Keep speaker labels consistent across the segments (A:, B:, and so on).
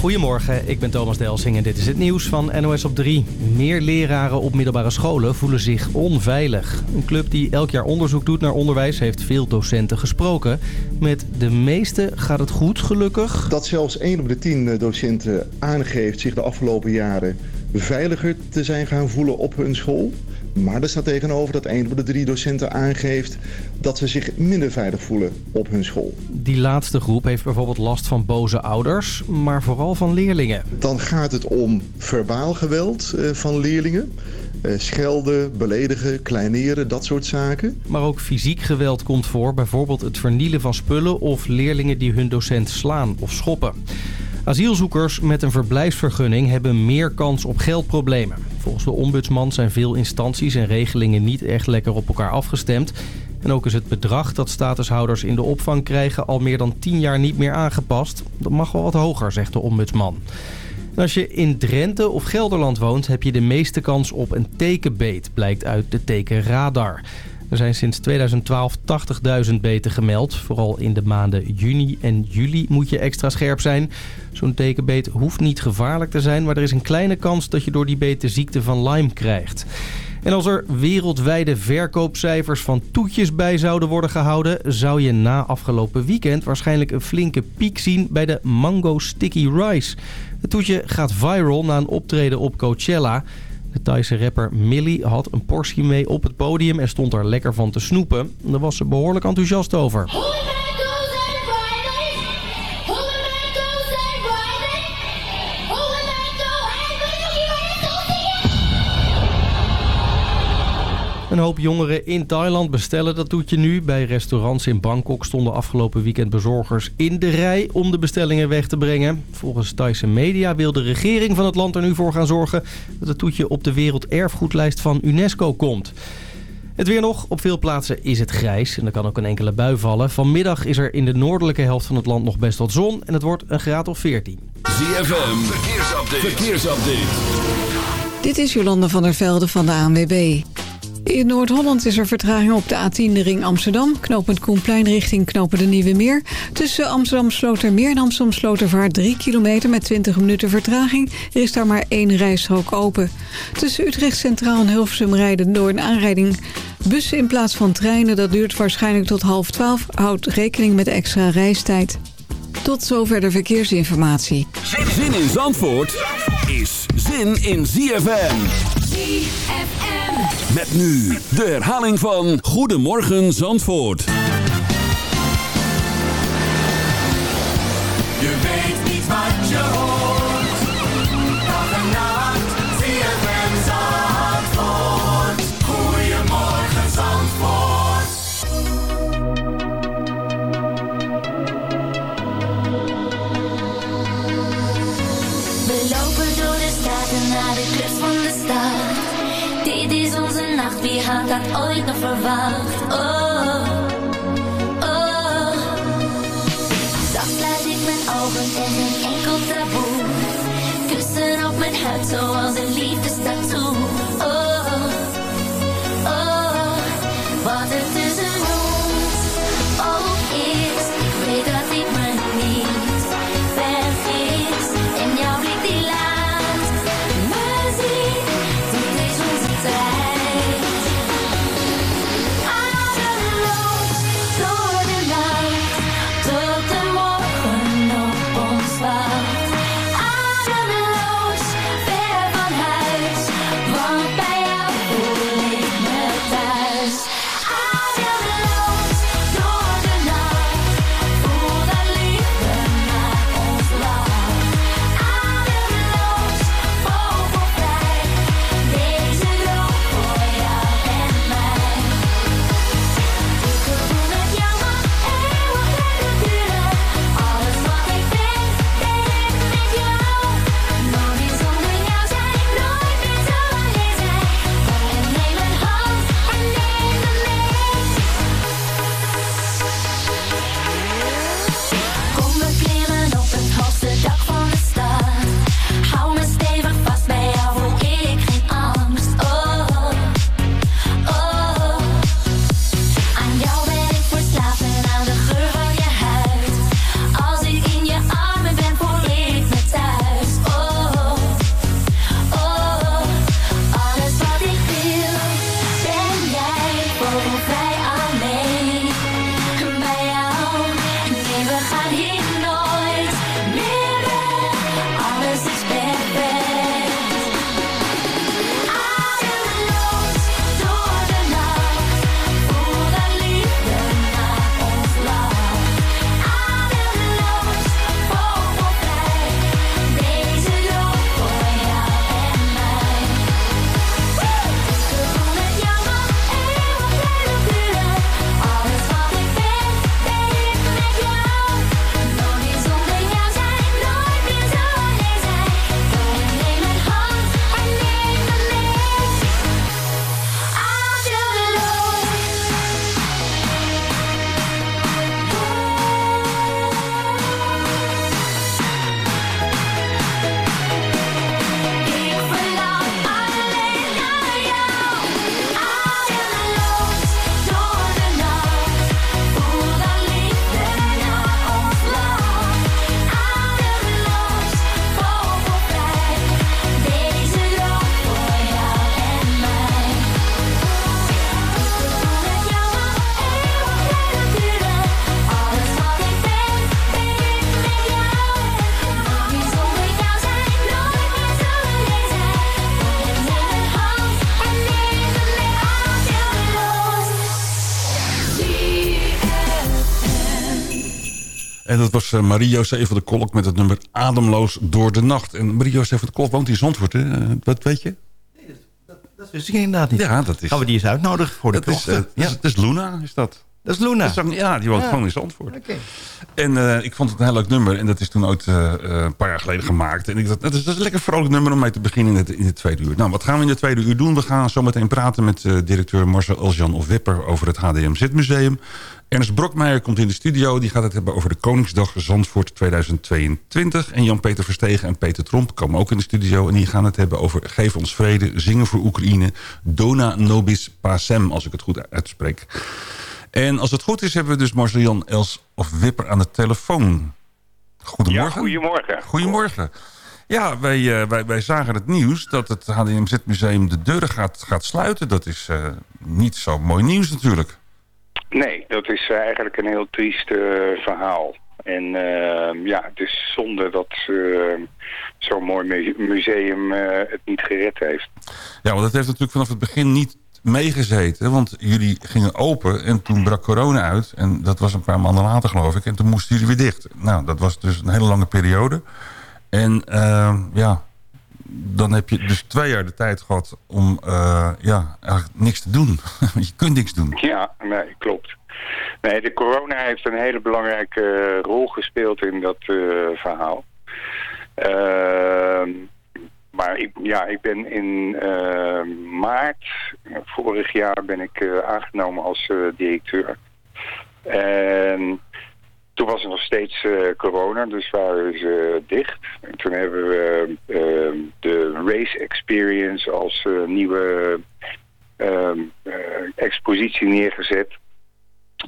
A: Goedemorgen, ik ben Thomas Delsing en dit is het nieuws van NOS op 3. Meer leraren op middelbare scholen voelen zich onveilig. Een club die elk jaar onderzoek doet naar onderwijs heeft veel docenten gesproken. Met de meeste gaat het goed, gelukkig.
B: Dat zelfs 1 op de 10 docenten aangeeft zich de afgelopen jaren veiliger te zijn gaan voelen op hun school. Maar er staat tegenover dat een van de drie docenten aangeeft dat ze zich minder veilig voelen op hun school.
A: Die laatste groep heeft bijvoorbeeld last van boze ouders, maar vooral van leerlingen.
B: Dan gaat het om verbaal geweld eh, van leerlingen. Eh, schelden, beledigen, kleineren, dat soort zaken.
A: Maar ook fysiek geweld komt voor, bijvoorbeeld het vernielen van spullen of leerlingen die hun docent slaan of schoppen. Asielzoekers met een verblijfsvergunning hebben meer kans op geldproblemen. Volgens de ombudsman zijn veel instanties en regelingen niet echt lekker op elkaar afgestemd. En ook is het bedrag dat statushouders in de opvang krijgen al meer dan 10 jaar niet meer aangepast. Dat mag wel wat hoger, zegt de ombudsman. Als je in Drenthe of Gelderland woont, heb je de meeste kans op een tekenbeet, blijkt uit de tekenradar. Er zijn sinds 2012 80.000 beten gemeld. Vooral in de maanden juni en juli moet je extra scherp zijn. Zo'n tekenbeet hoeft niet gevaarlijk te zijn... maar er is een kleine kans dat je door die beet de ziekte van Lyme krijgt. En als er wereldwijde verkoopcijfers van toetjes bij zouden worden gehouden... zou je na afgelopen weekend waarschijnlijk een flinke piek zien bij de Mango Sticky Rice. Het toetje gaat viral na een optreden op Coachella... De Thaise rapper Millie had een portie mee op het podium en stond er lekker van te snoepen. Daar was ze behoorlijk enthousiast over. Een hoop jongeren in Thailand bestellen dat doet je nu. Bij restaurants in Bangkok stonden afgelopen weekend bezorgers in de rij om de bestellingen weg te brengen. Volgens Thaise media wil de regering van het land er nu voor gaan zorgen dat het toetje op de werelderfgoedlijst van UNESCO komt. Het weer nog. Op veel plaatsen is het grijs en er kan ook een enkele bui vallen. Vanmiddag is er in de noordelijke helft van het land nog best wat zon en het wordt een graad of 14.
C: ZFM, verkeersupdate. verkeersupdate.
D: Dit is Jolanda van der Velde van de ANWB. In Noord-Holland is er vertraging op de A10 de ring Amsterdam. Knopend Koenplein richting Knopen de Nieuwe Meer. Tussen Amsterdam Slotermeer en Amsterdam Slotervaart 3 kilometer met 20 minuten vertraging. Er is daar maar één rijstrook open. Tussen Utrecht Centraal en Hilversum rijden door een aanrijding bussen in plaats van treinen. Dat duurt waarschijnlijk tot half 12. Houd rekening met extra reistijd. Tot zover de verkeersinformatie.
C: Zin in Zandvoort is zin in ZFM. ZFM. Met nu de herhaling van Goedemorgen Zandvoort.
E: Je weet
F: dat ooit nog verwacht? Oh, oh. Zacht sluit ik mijn ogen en geen enkel taboe. Kussen op mijn huid zoals een liefdestatoe.
G: Was uh, Marie-José van de Kolk met het nummer Ademloos door de nacht. En Marie-José van de Kolk woont in Zandvoort, hè? Uh, wat weet je?
H: Nee, dat, dat wist ik inderdaad niet.
G: Ja, dat is...
H: Gaan we die eens uitnodigen voor de
G: dat is, uh, dat, is, dat is Luna, is dat.
H: Dat is Luna?
G: Dat is, ja, die woont ja. gewoon in Zandvoort.
H: Okay.
G: En uh, ik vond het een heel leuk nummer. En dat is toen ooit uh, een paar jaar geleden gemaakt. En ik dacht, dat is, dat is een lekker vrolijk nummer om mee te beginnen in het, in het tweede uur. Nou, wat gaan we in het tweede uur doen? We gaan zo meteen praten met uh, directeur Marcel Elsjan of Wipper over het HDMZ Museum. Ernst Brokmeijer komt in de studio. Die gaat het hebben over de Koningsdag Zandvoort 2022. En Jan-Peter Verstegen en Peter Tromp komen ook in de studio. En die gaan het hebben over Geef ons vrede, zingen voor Oekraïne. Dona nobis pacem, als ik het goed uitspreek. En als het goed is, hebben we dus Marcel-Jan Els of Wipper aan de telefoon. Goedemorgen.
I: Ja, goedemorgen.
G: Goedemorgen. Ja, wij, uh, wij, wij zagen het nieuws dat het HDMZ-museum de deuren gaat, gaat sluiten. Dat is uh, niet zo mooi nieuws natuurlijk.
I: Nee, dat is uh, eigenlijk een heel triest verhaal. En ja, het is zonde dat zo'n mooi museum het niet gered heeft.
G: Ja, want het heeft natuurlijk vanaf het begin niet meegezeten. Want jullie gingen open en toen brak corona uit. En dat was een paar maanden later geloof ik. En toen moesten jullie weer dicht. Nou, dat was dus een hele lange periode. En uh, ja, dan heb je dus twee jaar de tijd gehad om uh, ja, eigenlijk niks te doen. je kunt niks doen.
I: Ja, nee, klopt. Nee, de corona heeft een hele belangrijke rol gespeeld in dat uh, verhaal. Uh, maar ik, ja, ik ben in uh, maart vorig jaar ben ik uh, aangenomen als uh, directeur. En toen was er nog steeds corona, dus waren ze dicht. En toen hebben we de Race Experience als nieuwe expositie neergezet.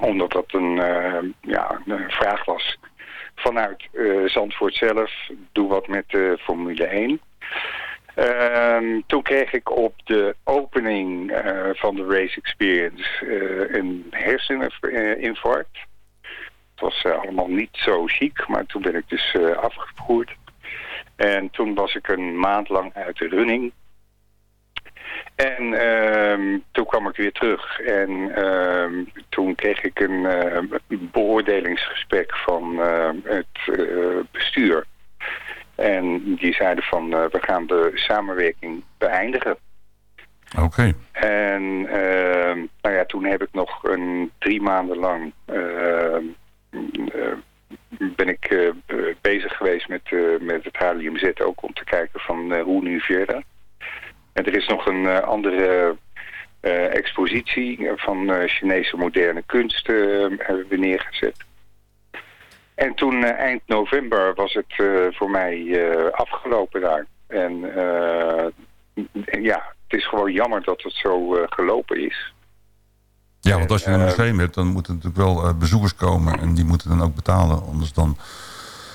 I: Omdat dat een, ja, een vraag was vanuit Zandvoort zelf. Doe wat met de Formule 1. Uh, toen kreeg ik op de opening uh, van de Race Experience uh, een herseninfarct. Het was eh, allemaal niet zo chic, maar toen ben ik dus afgevoerd. En toen was ik een maand lang uit de running. En ehm, toen kwam ik weer terug. En ehm, toen kreeg ik een beoordelingsgesprek van het bestuur. En die zeiden van, uh, we gaan de samenwerking beëindigen.
G: Oké. Okay.
I: En uh, nou ja, toen heb ik nog een drie maanden lang... Uh, ben ik bezig geweest met, met het HLMZ ook om te kijken van hoe nu verder. En er is nog een andere expositie van Chinese moderne kunst hebben we neergezet. En toen uh, eind november was het uh, voor mij uh, afgelopen daar. En ja, het is gewoon jammer dat het zo gelopen is.
G: Ja, want als je een museum hebt, dan moeten natuurlijk wel bezoekers komen. En die moeten dan ook betalen. Anders dan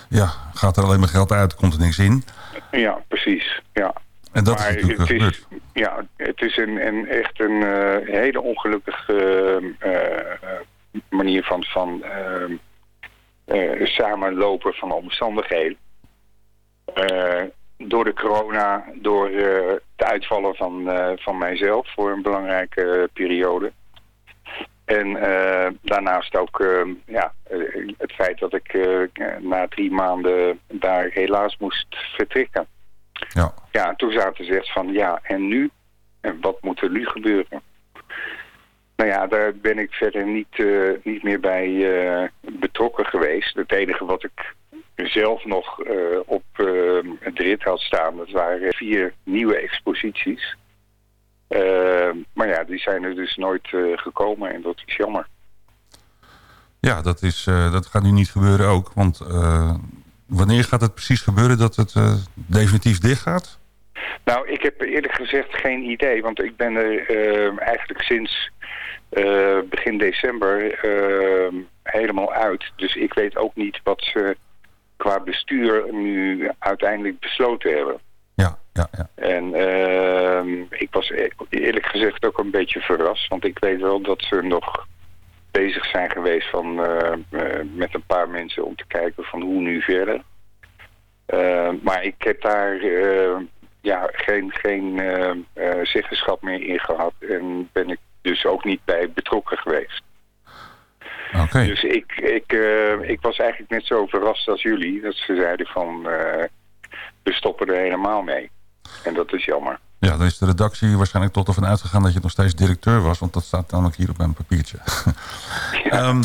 G: ja, gaat er alleen maar geld uit, komt er niks in.
I: Ja, precies. Ja.
G: En dat maar is natuurlijk
I: het is, Ja, het is een, een echt een hele ongelukkige manier van... van samenlopen van omstandigheden. Uh, door de corona, door uh, het uitvallen van, van mijzelf voor een belangrijke periode. En daarnaast ook ja, het feit dat ik na drie maanden daar helaas moest vertrekken.
G: Ja.
I: ja, toen zaten ze echt van ja, en nu? En wat moet er nu gebeuren? Nou ja, daar ben ik verder niet, uh, niet meer bij uh, betrokken geweest. Het enige wat ik zelf nog uh, op het rit had staan, dat waren vier nieuwe exposities. maar ja, die zijn er dus nooit gekomen en dat is jammer.
G: Ja, dat, is, dat gaat nu niet gebeuren ook. Want wanneer gaat het precies gebeuren dat het definitief dicht gaat?
I: Nou, ik heb eerlijk gezegd geen idee. Want ik ben er eigenlijk sinds uh, begin december uh, helemaal uit. Dus ik weet ook niet wat ze qua bestuur nu uiteindelijk besloten hebben.
G: Ja, ja, ja.
I: En uh, ik was e-, eerlijk gezegd ook een beetje verrast. Want ik weet wel dat ze nog bezig zijn geweest van, uh, met een paar mensen om te kijken van hoe nu verder. maar ik heb daar ja, geen, geen zeggenschap meer in gehad. En ben ik dus ook niet bij betrokken geweest.
G: Oké.
I: Dus ik, ik, eh, ik was eigenlijk net zo verrast als jullie. Dat ze zeiden van, eh, we stoppen er helemaal mee. En dat is jammer.
G: Ja, dan is de redactie waarschijnlijk tot ervan uitgegaan dat je nog steeds directeur was. Want dat staat namelijk hier op mijn papiertje. Ehm,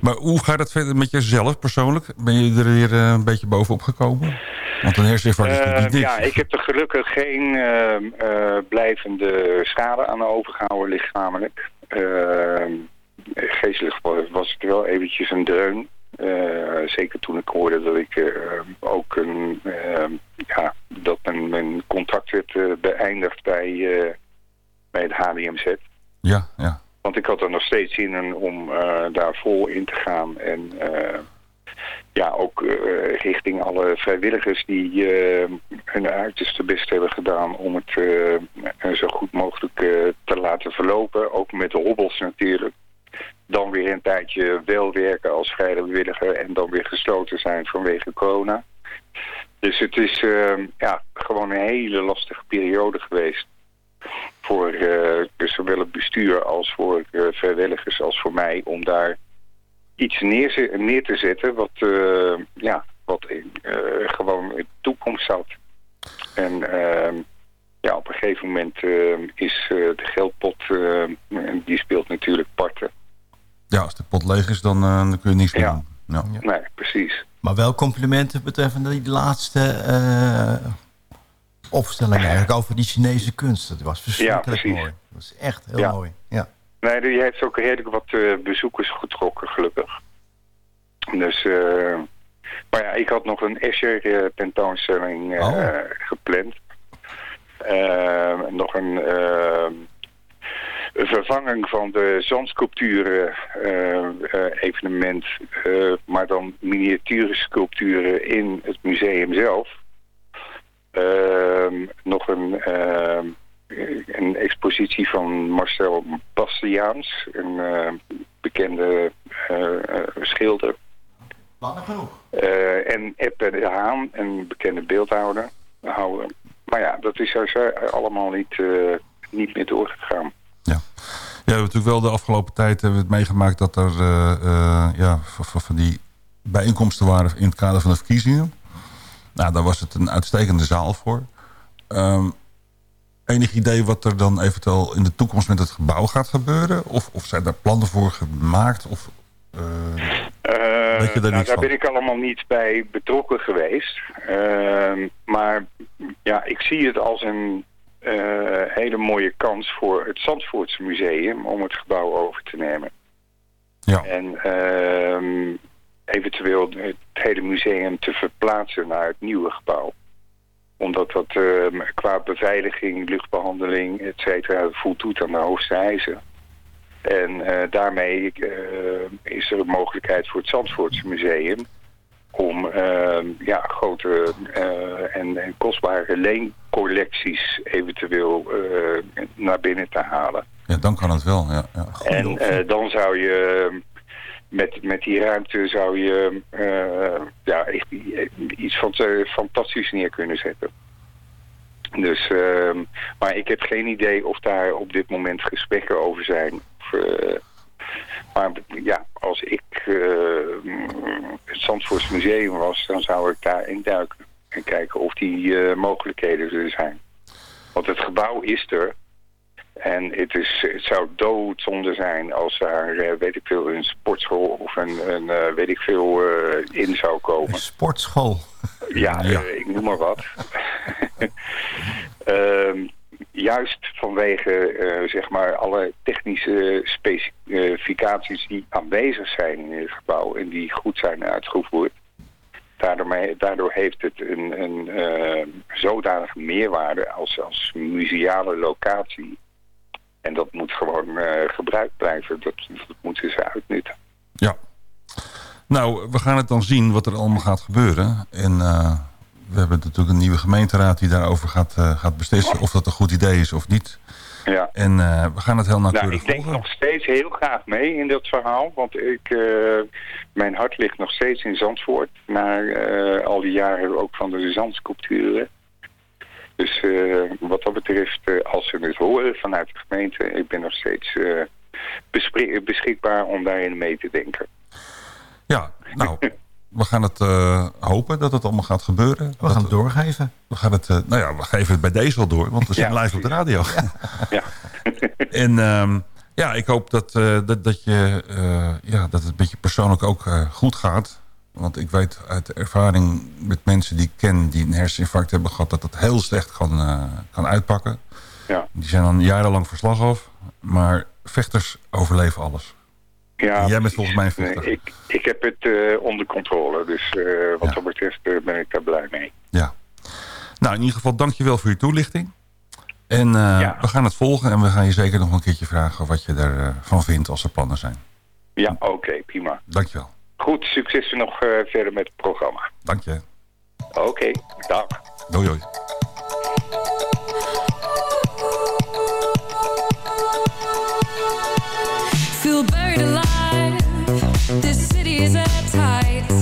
G: maar hoe gaat het verder met jezelf persoonlijk? Ben je er weer eh, een beetje bovenop gekomen? Want een herseninfarct is natuurlijk
I: Eh,
G: niet niks.
I: ja, ik heb er gelukkig geen eh, eh, blijvende schade aan overgehouden lichamelijk. Eh, geestelijk wa- was het wel eventjes een dreun. Eh, zeker toen ik hoorde dat ik eh, ook een, eh, ja, dat mijn, mijn contract werd beëindigd bij, bij het HDMZ.
G: Ja, ja.
I: Want ik had er nog steeds zin in om daar vol in te gaan. En ja, ook eh, richting alle vrijwilligers die eh, hun uiterste best hebben gedaan om het eh, zo goed mogelijk te laten verlopen. Ook met de hobbels natuurlijk. Dan weer een tijdje wel werken als vrijwilliger en dan weer gesloten zijn vanwege corona. Dus het is ja, gewoon een hele lastige periode geweest voor eh, zowel het bestuur als voor vrijwilligers als voor mij om daar iets neer, neer te zetten wat, eh, ja, wat in, eh, gewoon in de toekomst zat. En ehm, ja, op een gegeven moment eh, is eh, de geldpot, eh, en die speelt natuurlijk parten.
G: ja, als de pot leeg is, dan, dan kun je niets meer
I: Ja.
G: doen. Ja.
I: Nee, precies.
H: Maar wel complimenten betreffende die laatste eh, opstelling eigenlijk over die Chinese kunst. Dat was verschrikkelijk
I: precies.
H: mooi. Dat was echt heel
I: Ja.
H: mooi. Ja.
I: Nee, die heeft ook redelijk wat eh, bezoekers getrokken, gelukkig. Dus, eh, maar ja, ik had nog een Escher eh, tentoonstelling eh,
H: Oh.
I: gepland. Eh, nog een een vervanging van de zandsculpturen evenement, maar dan miniature sculpturen in het museum zelf. Ehm, nog een, ehm, een expositie van Marcel Bastiaans, een eh, bekende eh, eh, schilder.
H: Lang genoeg.
I: Eh, en Ebbe de Haan, een bekende beeldhouder. houder. Maar ja, dat is er zo allemaal niet, eh, niet meer doorgegaan.
G: Ja, we hebben natuurlijk wel de afgelopen tijd hebben we het meegemaakt dat er eh, eh, ja, van, die bijeenkomsten waren in het kader van de verkiezingen. Nou, daar was het een uitstekende zaal voor. Ehm, enig idee wat er dan eventueel in de toekomst met het gebouw gaat gebeuren? Of, of zijn daar plannen voor gemaakt? Of, eh,
I: Eh,
G: Weet je daar
I: nou, daar ben ik allemaal niet bij betrokken geweest. Ehm, maar ja, ik zie het als een eh, hele mooie kans voor het Zandvoortse Museum om het gebouw over te nemen.
G: ja.
I: En ehm, eventueel het hele museum te verplaatsen naar het nieuwe gebouw. Omdat dat ehm, qua beveiliging, luchtbehandeling, et cetera, voldoet aan de hoogste eisen. En eh, daarmee eh, is er een mogelijkheid voor het Zandvoortse Museum om ehm, ja, grote eh, en, en kostbare leencollecties eventueel naar binnen te halen.
G: ja, dan kan het wel. Ja, ja.
I: En dan zou je met, met die ruimte zou je eh, ja, iets van fantastisch neer kunnen zetten. Dus, ehm, maar ik heb geen idee of daar op dit moment gesprekken over zijn. Of, eh, maar ja, als ik eh, het Zandvoorts Museum was, dan zou ik daar induiken. En kijken of die mogelijkheden er zijn. Want het gebouw is er. En het, is, het zou doodzonde zijn als daar, eh, weet ik veel, een sportschool of een, een eh, weet ik veel, eh, in zou komen.
H: Een sportschool.
I: Ja,
G: Ja.
I: ik noem maar wat. Ehm, juist vanwege zeg maar alle technische specificaties die aanwezig zijn in het gebouw en die goed zijn uitgevoerd. Daardoor, daardoor heeft het een, een zodanige meerwaarde als, als museale locatie. En dat moet gewoon eh, gebruikt blijven. Dat, dat moeten ze uitnutten.
G: Ja. Nou, we gaan het dan zien wat er allemaal gaat gebeuren. En eh, we hebben natuurlijk een nieuwe gemeenteraad die daarover gaat, eh, gaat beslissen of dat een goed idee is of niet.
I: Ja.
G: En we gaan het heel
I: Nou,
G: nauwkeurig
I: ik denk
G: volgen.
I: nog steeds heel graag mee in dat verhaal. Want ik, mijn hart ligt nog steeds in Zandvoort. Na eh, al die jaren ook van de zandsculpturen. Dus eh, wat dat betreft, eh, als ze het horen vanuit de gemeente... ik ben nog steeds eh, beschikbaar om daarin mee te denken.
G: Ja, nou, we gaan het eh, hopen dat het allemaal gaat gebeuren.
H: We gaan het doorgeven.
G: We gaan het, eh, nou ja, we geven het bij deze al door, want we zijn
I: Ja,
G: live op de radio.
I: Ja.
G: en ehm, ja, ik hoop dat, eh, dat, dat, je, eh, ja, dat het met je persoonlijk ook goed gaat. Want ik weet uit ervaring met mensen die ik ken die een herseninfarct hebben gehad, dat dat heel slecht kan, eh, kan uitpakken.
I: Ja.
G: Die zijn dan jarenlang verslag af, maar vechters overleven alles.
I: Ja,
G: jij bent volgens mij een vechter.
I: Nee, ik, ik heb het eh, onder controle, dus eh, wat
G: Ja.
I: dat betreft ben ik daar blij mee.
G: Ja. Nou, in ieder geval dankjewel voor je toelichting. En
I: Ja.
G: we gaan het volgen en we gaan je zeker nog een keertje vragen wat je ervan van vindt als er plannen zijn.
I: Ja, oké, prima.
G: Dankjewel.
I: Goed, succes nog eh, verder met het programma.
G: Dank je.
I: Oké, dag.
G: Doei doei.
J: Feel buried alive. This city is at tight.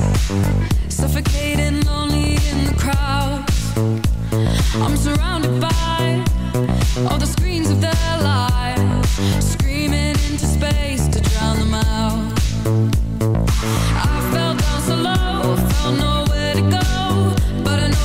J: Suffocating, lonely in the crowd. I'm surrounded by all the screens of their lives, screaming into space to drown them out.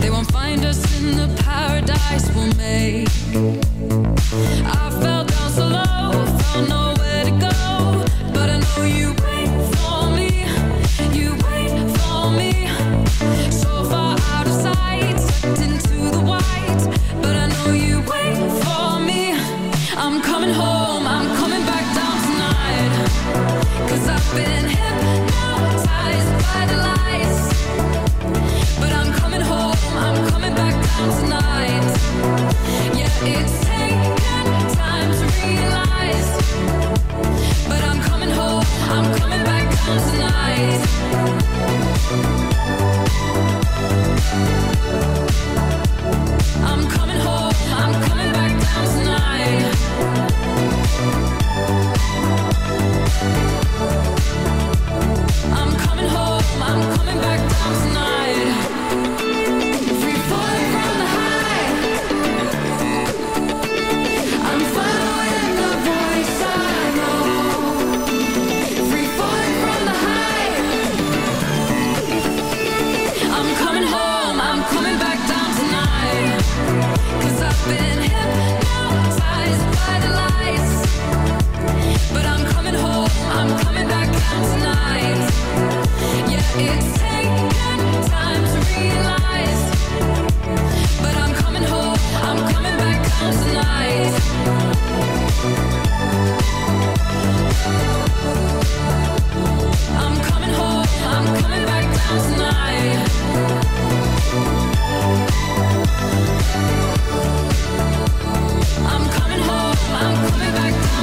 J: They won't find us in the paradise we'll make.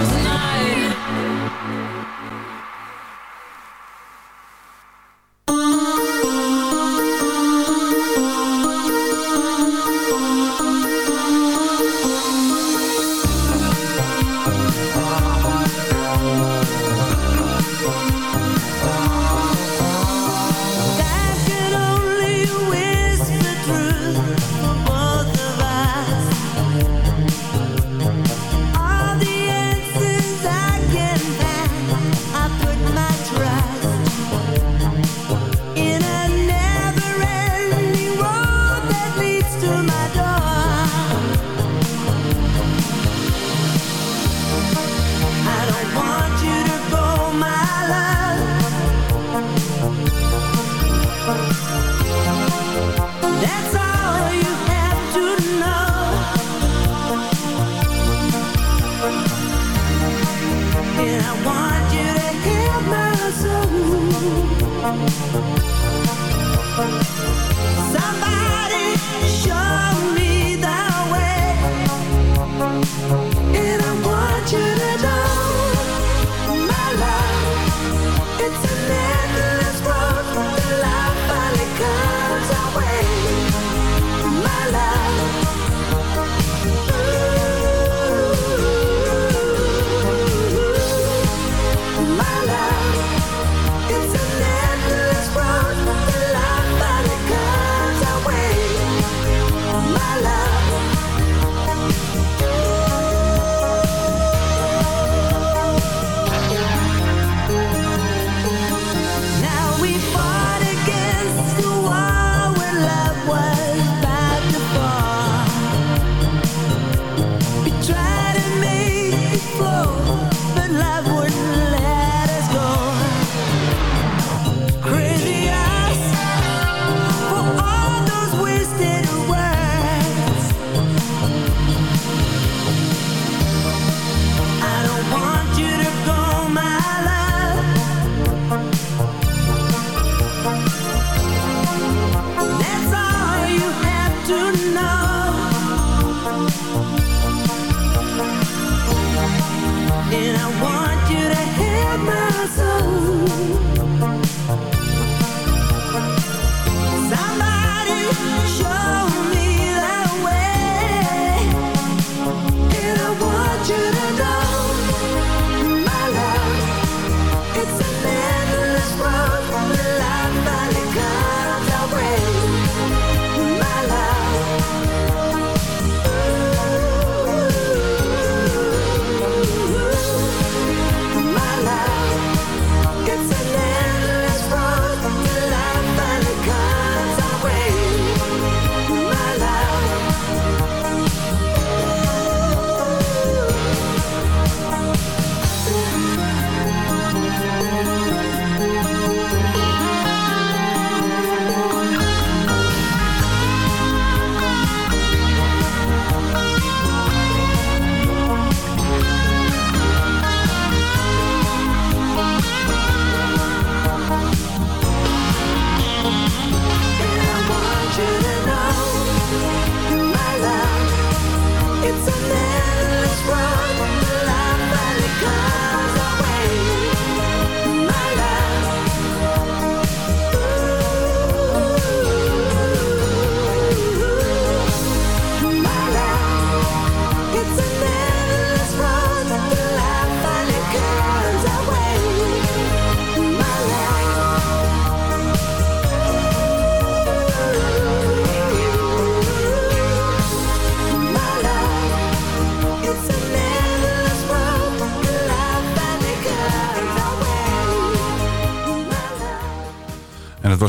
E: thousand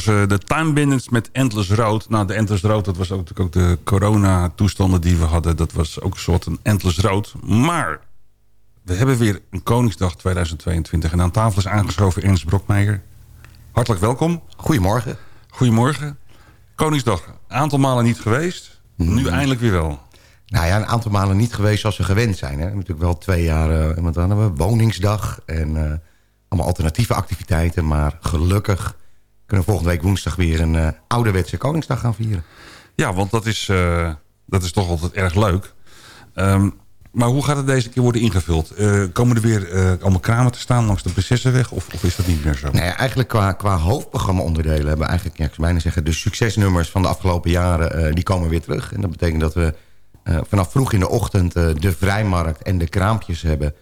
E: was
G: eh, de Time Bandits met Endless Road. Nou, de Endless Road, dat was ook, natuurlijk ook de corona-toestanden die we hadden. Dat was ook een soort een Endless Road. Maar we hebben weer een Koningsdag 2022. En aan tafel is aangeschoven Ernst Brokmeijer. Hartelijk welkom.
K: Goedemorgen.
G: Goedemorgen. Koningsdag, een aantal malen niet geweest. Nu eindelijk weer wel.
K: Nou ja, een aantal malen niet geweest zoals we gewend zijn. Hè. Hebben natuurlijk wel twee jaar, uh, wat hadden we, woningsdag en eh, allemaal alternatieve activiteiten. Maar gelukkig kunnen volgende week woensdag weer een eh, ouderwetse Koningsdag gaan vieren.
G: Ja, want dat is, eh, dat is toch altijd erg leuk. Ehm, maar hoe gaat het deze keer worden ingevuld? Eh, komen er weer allemaal kramen te staan langs de Prinsessenweg? Of, of is dat niet meer zo?
K: Ja, eigenlijk qua, qua hoofdprogramma-onderdelen hebben we eigenlijk, ja, ik zou bijna zeggen, de succesnummers van de afgelopen jaren, die komen weer terug. En dat betekent dat we vanaf vroeg in de ochtend de vrijmarkt en de kraampjes hebben.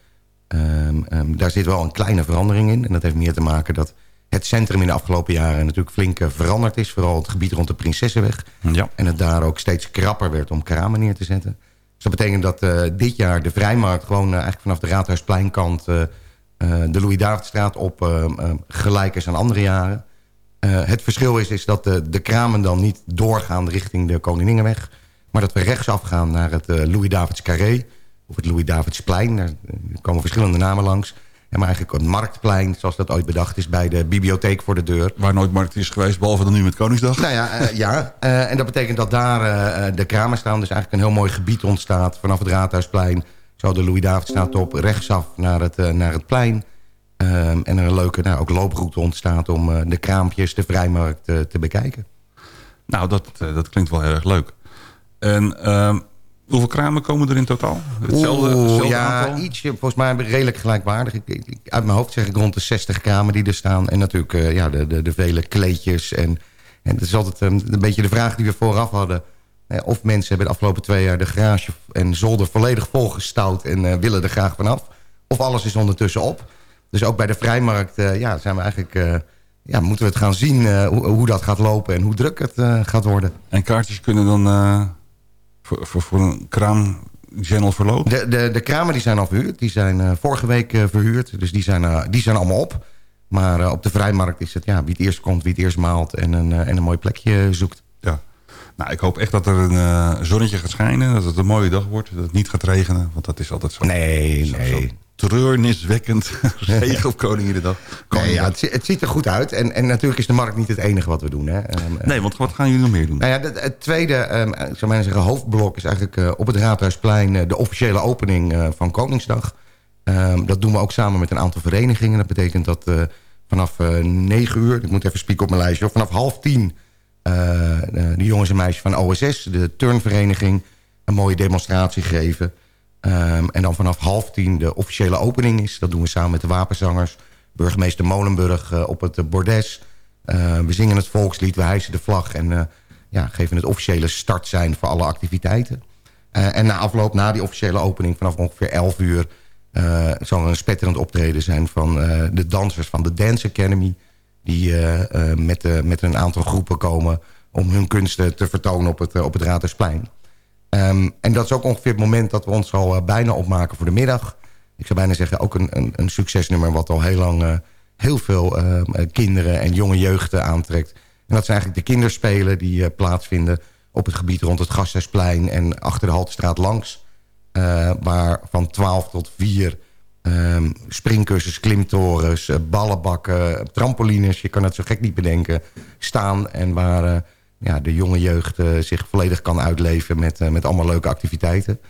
K: Ehm, ehm, daar zit wel een kleine verandering in. En dat heeft meer te maken dat het centrum in de afgelopen jaren natuurlijk flink eh, veranderd is. Vooral het gebied rond de Prinsessenweg.
G: Ja.
K: En het daar ook steeds krapper werd om kramen neer te zetten. Dus dat betekent dat eh, dit jaar de vrijmarkt gewoon eh, eigenlijk vanaf de Raadhuispleinkant... de Louis-Davidstraat op gelijk is aan andere jaren. Het verschil is, is dat de, de kramen dan niet doorgaan richting de Koningingenweg... maar dat we rechtsaf gaan naar het Louis-Davids Carré... of het Louis-Davidsplein. Daar komen verschillende namen langs. En maar eigenlijk het Marktplein, zoals dat ooit bedacht is... bij de bibliotheek voor de deur.
G: Waar nooit markt is geweest, behalve dan nu met Koningsdag.
K: Nou ja, eh, ja. Eh, en dat betekent dat daar eh, de kramen staan. Dus eigenlijk een heel mooi gebied ontstaat. Vanaf het Raadhuisplein, zo de Louis-Davidstraat op... rechtsaf naar het, naar het plein. Ehm, en er een leuke nou, ook looproute ontstaat om de kraampjes, de vrijmarkt te bekijken.
G: Nou, dat, dat klinkt wel heel erg leuk. En ehm, hoeveel kramen komen er in totaal? Hetzelfde,
K: Oeh,
G: hetzelfde
K: ja,
G: aantal?
K: ietsje, volgens mij redelijk gelijkwaardig. Ik, uit mijn hoofd zeg ik rond de 60 kramen die er staan. En natuurlijk eh, ja, de, de, de vele kleedjes. En, en het is altijd eh, een beetje de vraag die we vooraf hadden. Eh, of mensen hebben de afgelopen twee jaar de garage en zolder volledig volgestouwd... en eh, willen er graag vanaf. Of alles is ondertussen op. Dus ook bij de vrijmarkt ja, zijn we eigenlijk... ja, moeten we het gaan zien hoe, hoe dat gaat lopen en hoe druk het gaat worden.
G: En kaartjes kunnen dan voor, voor, voor een kraam channel verlopen?
K: De, de, de kramen die zijn al verhuurd. Die zijn eh, vorige week eh, verhuurd. Dus die zijn, eh, die zijn allemaal op. Maar op de vrijmarkt is het ja, wie het eerst komt, wie het eerst maalt... en een, en een mooi plekje zoekt.
G: Ja. Nou, ik hoop echt dat er een zonnetje gaat schijnen. Dat het een mooie dag wordt. Dat het niet gaat regenen. Want dat is altijd zo,
K: Nee,
G: zo,
K: nee.
G: zo treurniswekkend. Regen op Koninginnedag.
K: Nee, ja, het, het ziet er goed uit. En, en natuurlijk is de markt niet het enige wat we doen. Hè. Ehm, eh,
G: Nee, want wat gaan jullie nog meer doen?
K: Nou ja, het, het tweede, ehm, ik zou bijna zeggen, hoofdblok is eigenlijk eh, op het Raadhuisplein eh, de officiële opening eh, van Koningsdag. Ehm, dat doen we ook samen met een aantal verenigingen. Dat betekent dat eh, vanaf eh 9 uur, ik moet even spieken op mijn lijstje, hoor, vanaf half tien eh, eh, de jongens en meisjes van OSS, de turnvereniging, een mooie demonstratie geven. Ehm, en dan vanaf half tien de officiële opening is. Dat doen we samen met de wapenzangers. Burgemeester Molenburg eh, op het eh, bordes. Eh, we zingen het volkslied, we hijsen de vlag... en eh, ja, geven het officiële start zijn voor alle activiteiten. En na afloop, na die officiële opening... vanaf ongeveer 11 uur... zal er een spetterend optreden zijn van de dansers van de Dance Academy... die met, met een aantal groepen komen... om hun kunsten te vertonen op het, op het. Ehm, en dat is ook ongeveer het moment dat we ons al eh, bijna opmaken voor de middag. Ik zou bijna zeggen ook een, een, een succesnummer... wat al heel lang eh, heel veel ehm, eh, kinderen en jonge jeugden aantrekt. En dat zijn eigenlijk de kinderspelen die plaatsvinden... op het gebied rond het Gasthuisplein en achter de Haltestraat langs. waar van 12 tot 4 ehm springkussens, klimtorens, ballenbakken, trampolines... je kan het zo gek niet bedenken, staan. En waar ja, de jonge jeugd eh, zich volledig kan uitleven met, eh, met allemaal leuke activiteiten.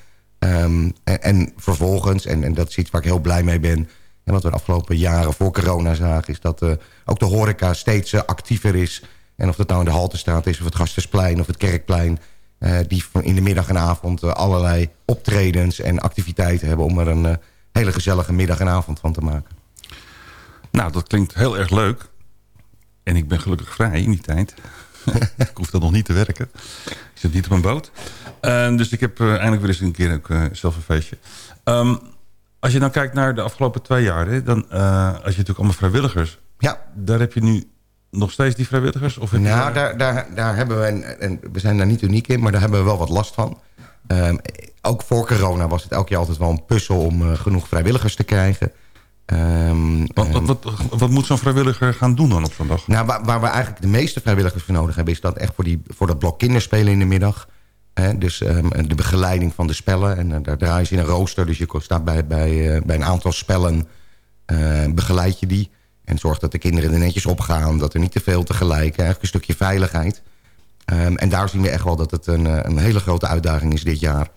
K: Ehm, en, en vervolgens, en, en dat is iets waar ik heel blij mee ben... en wat we de afgelopen jaren voor corona zagen... is dat eh, ook de horeca steeds actiever is. En of dat nou in de Haltestraat is, of het Gastersplein of het Kerkplein... eh, die in de middag en avond allerlei optredens en activiteiten hebben... om er een hele gezellige middag en avond van te maken.
G: Nou, dat klinkt heel erg leuk. En ik ben gelukkig vrij in die tijd. ik hoef dan nog niet te werken. Ik zit niet op een boot. Eh, dus ik heb eh, eindelijk weer eens een keer ook, eh, zelf een feestje. Ehm, als je nou kijkt naar de afgelopen twee jaar... Hè, dan eh als je natuurlijk allemaal vrijwilligers...
K: Ja.
G: Daar heb je nu nog steeds die vrijwilligers? Of
K: Nou, daar, daar, daar hebben we, en, en we zijn daar niet uniek in, maar daar hebben we wel wat last van. Ehm, ook voor corona was het elk jaar altijd wel een puzzel om genoeg vrijwilligers te krijgen. Ehm,
G: Wat, wat, wat, wat moet zo'n vrijwilliger gaan doen dan op zo'n dag?
K: nou, waar, waar we eigenlijk de meeste vrijwilligers voor nodig hebben... is dat echt voor, die, voor dat blok kinderspelen in de middag. Hè, dus ehm, de begeleiding van de spellen. En eh, daar draai je in een rooster. Dus je staat bij, bij, eh, bij een aantal spellen, eh, begeleid je die. En zorg dat de kinderen er netjes op gaan. Dat er niet te veel tegelijk. Eigenlijk een stukje veiligheid. Ehm, en daar zien we echt wel dat het een, een hele grote uitdaging is dit jaar.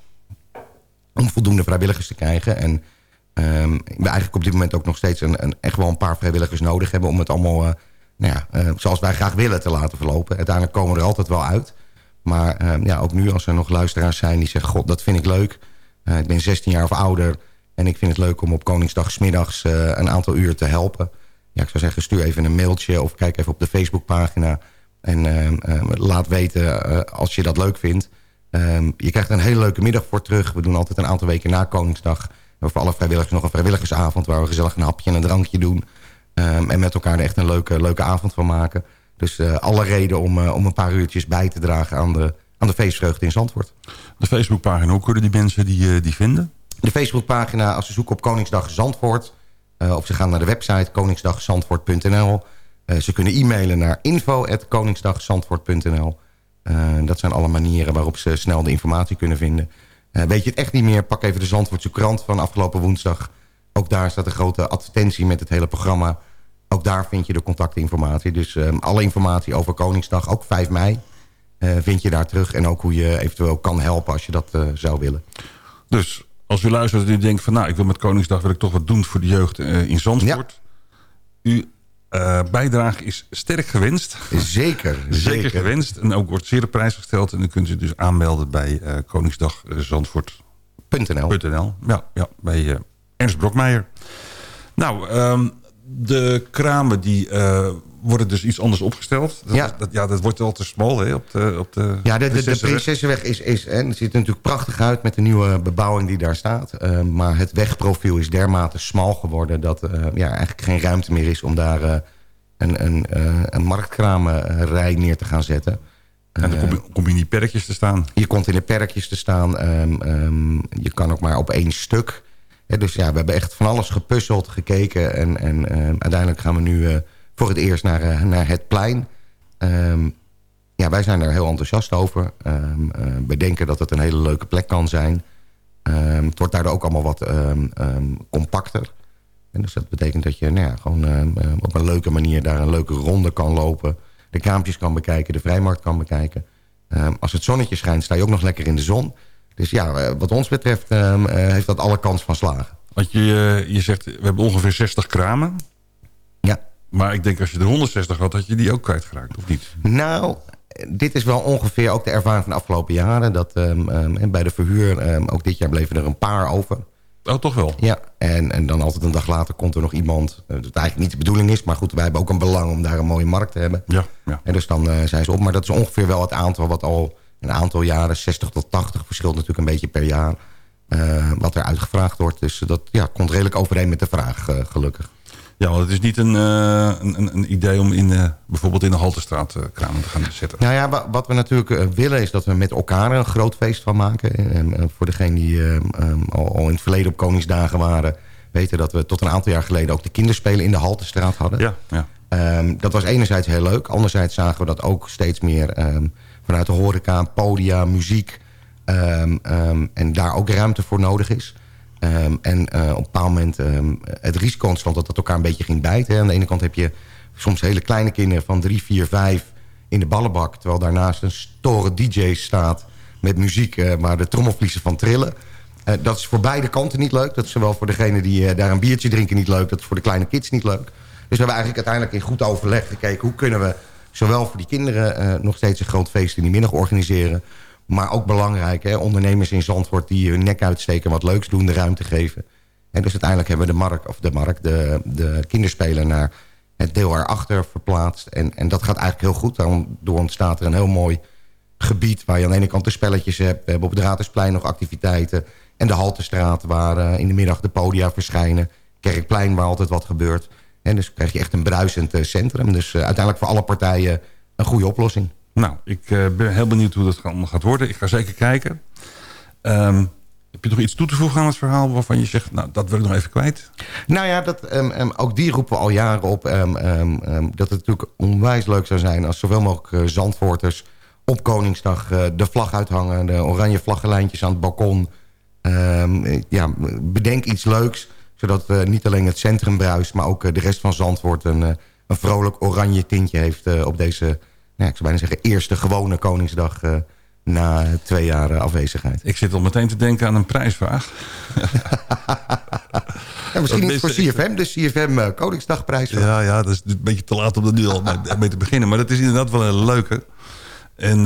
K: Om voldoende vrijwilligers te krijgen. En ehm, we eigenlijk op dit moment ook nog steeds een, een, echt wel een paar vrijwilligers nodig hebben... om het allemaal, eh, nou ja, eh, zoals wij graag willen, te laten verlopen. Uiteindelijk komen we er altijd wel uit. Maar ehm, ja, ook nu als er nog luisteraars zijn die zeggen... god, dat vind ik leuk. Eh, ik ben 16 jaar of ouder... en ik vind het leuk om op Koningsdag 's middags eh, een aantal uur te helpen. Ja, ik zou zeggen, stuur even een mailtje... of kijk even op de Facebookpagina... en ehm, laat weten als je dat leuk vindt. Je krijgt een hele leuke middag voor terug. We doen altijd een aantal weken na Koningsdag... Voor alle vrijwilligers nog een vrijwilligersavond... waar we gezellig een hapje en een drankje doen... Ehm, en met elkaar er echt een leuke, leuke avond van maken. Dus eh, alle reden om, eh, om een paar uurtjes bij te dragen aan de, aan de feestvreugde in Zandvoort.
G: De Facebookpagina, hoe kunnen die mensen die, eh, die vinden?
K: De Facebookpagina, als ze zoeken op Koningsdag Zandvoort... of ze gaan naar de website koningsdagzandvoort.nl... Ze kunnen e-mailen naar info.koningsdagzandvoort.nl. Dat zijn alle manieren waarop ze snel de informatie kunnen vinden. Eh, weet je het echt niet meer, pak even de Zandvoortse krant van afgelopen woensdag. Ook daar staat een grote advertentie met het hele programma. Ook daar vind je de contactinformatie. Dus eh, alle informatie over Koningsdag, ook 5 mei, eh, vind je daar terug. En ook hoe je eventueel kan helpen als je dat eh, zou willen.
G: Dus als u luistert en u denkt van... nou, ik wil met Koningsdag wil ik toch wat doen voor de jeugd in Zandvoort. U eh, bijdrage is sterk gewenst.
K: Zeker,
G: Zeker
K: zeker.
G: gewenst. En ook wordt zeer op prijs gesteld. En dan kunt u dus aanmelden bij Koningsdag eh, Zandvoort.
K: .nl.
G: Ja, ja bij eh, Ernst Brokmeijer. Nou, ehm, de kramen die worden dus iets anders opgesteld. Dat,
K: Ja.
G: dat, ja, dat wordt wel te smal hè, op de, op de
K: Ja, de, de, de
G: Prinsessenweg.
K: Is, is, en het ziet er natuurlijk prachtig uit met de nieuwe bebouwing die daar staat. Eh, maar het wegprofiel is dermate smal geworden dat eh, ja, eigenlijk geen ruimte meer is om daar eh, een, een, een marktkramenrij neer te gaan zetten.
G: En dan kom je, kom je in die perkjes te staan.
K: Je komt in de perkjes te staan. ehm, ehm, je kan ook maar op één stuk. Dus ja, we hebben echt van alles gepuzzeld, gekeken. En, en ehm, uiteindelijk gaan we nu voor het eerst naar, eh, naar het plein. Ehm, ja, wij zijn daar heel enthousiast over. Eh, we denken dat het een hele leuke plek kan zijn. Ehm, het wordt daardoor ook allemaal wat compacter. En dus dat betekent dat je nou ja, gewoon ehm, op een leuke manier daar een leuke ronde kan lopen. De kraampjes kan bekijken, de vrijmarkt kan bekijken. Als het zonnetje schijnt, sta je ook nog lekker in de zon. Dus ja, eh, wat ons betreft eh, heeft dat alle kans van slagen.
G: Want je, je zegt, we hebben ongeveer 60 kramen. Maar ik denk als je er 160 had, had je die ook kwijtgeraakt, of niet?
K: Nou, dit is wel ongeveer ook de ervaring van de afgelopen jaren. Dat en bij de verhuur, ehm, ook dit jaar bleven er een paar over.
G: Oh, toch wel?
K: Ja, en, en dan altijd een dag later komt er nog iemand... eh, dat eigenlijk niet de bedoeling is, maar goed, wij hebben ook een belang... om daar een mooie markt te hebben.
G: Ja, ja.
K: En dus dan eh, zijn ze op. Maar dat is ongeveer wel het aantal wat al een aantal jaren... 60 tot 80 verschilt natuurlijk een beetje per jaar... eh, wat er uitgevraagd wordt. Dus dat ja, komt redelijk overeen met de vraag, gelukkig.
G: Ja, want het is niet een, eh, een, een- idee om in, bijvoorbeeld in de Haltestraat eh, kramen te gaan zetten.
K: Nou ja, wa- wat we natuurlijk eh, willen is dat we met elkaar een groot feest van maken. En, voor degenen die eh, eh, al, al in het verleden op Koningsdagen waren... weten dat we tot een aantal jaar geleden ook de kinderspelen in de Haltestraat hadden.
G: Ja, ja.
K: Ehm, dat was enerzijds heel leuk. Anderzijds zagen we dat ook steeds meer ehm, vanuit de horeca, podia, muziek... ehm, ehm, en daar ook ruimte voor nodig is. Ehm, en eh, op een bepaald moment ehm, het risico ontstond dat dat elkaar een beetje ging bijten. Aan de ene kant heb je soms hele kleine kinderen van drie, vier, vijf in de ballenbak... terwijl daarnaast een storen DJ staat met muziek waar de trommelvliezen van trillen. Eh, dat is voor beide kanten niet leuk. Dat is zowel voor degene die daar een biertje drinken niet leuk... dat is voor de kleine kids niet leuk. Dus we hebben eigenlijk uiteindelijk in goed overleg gekeken... hoe kunnen we zowel voor die kinderen nog steeds een groot feest in die middag organiseren... maar ook belangrijk, hè, ondernemers in Zandvoort die hun nek uitsteken... wat leuks doen, de ruimte geven. En dus uiteindelijk hebben we de markt, of de, markt, de, de kinderspeler naar het deel erachter verplaatst. En, en dat gaat eigenlijk heel goed. Daardoor ontstaat er een heel mooi gebied... waar je aan de ene kant de spelletjes hebt. We hebben op het Ratersplein nog activiteiten. En de Haltestraat waar eh, in de middag de podia verschijnen. Kerkplein waar altijd wat gebeurt. En dus krijg je echt een bruisend eh, centrum. Dus eh, uiteindelijk voor alle partijen een goede oplossing.
G: Nou, ik eh, ben heel benieuwd hoe dat allemaal gaat worden. Ik ga zeker kijken. Ehm, heb je nog iets toe te voegen aan het verhaal waarvan je zegt... nou, dat wil ik nog even kwijt?
K: Nou ja, dat, ehm, ehm, ook die roepen we al jaren op. dat het natuurlijk onwijs leuk zou zijn... als zoveel mogelijk eh, Zandvoorters op Koningsdag eh, de vlag uithangen. De oranje vlaggenlijntjes aan het balkon. Ja, bedenk iets leuks. Zodat eh, niet alleen het centrum bruist... maar ook de rest van Zandvoort een, een vrolijk oranje tintje heeft... op deze, nou, ik zou bijna zeggen, eerste gewone Koningsdag... eh, na twee jaar eh, afwezigheid.
G: Ik zit al meteen te denken aan een prijsvraag.
K: En misschien niet voor CFM, de CFM eh, Koningsdagprijs.
G: Ja, ja, dat is een beetje te laat om er nu al mee, te beginnen. Maar dat is inderdaad wel een leuke. En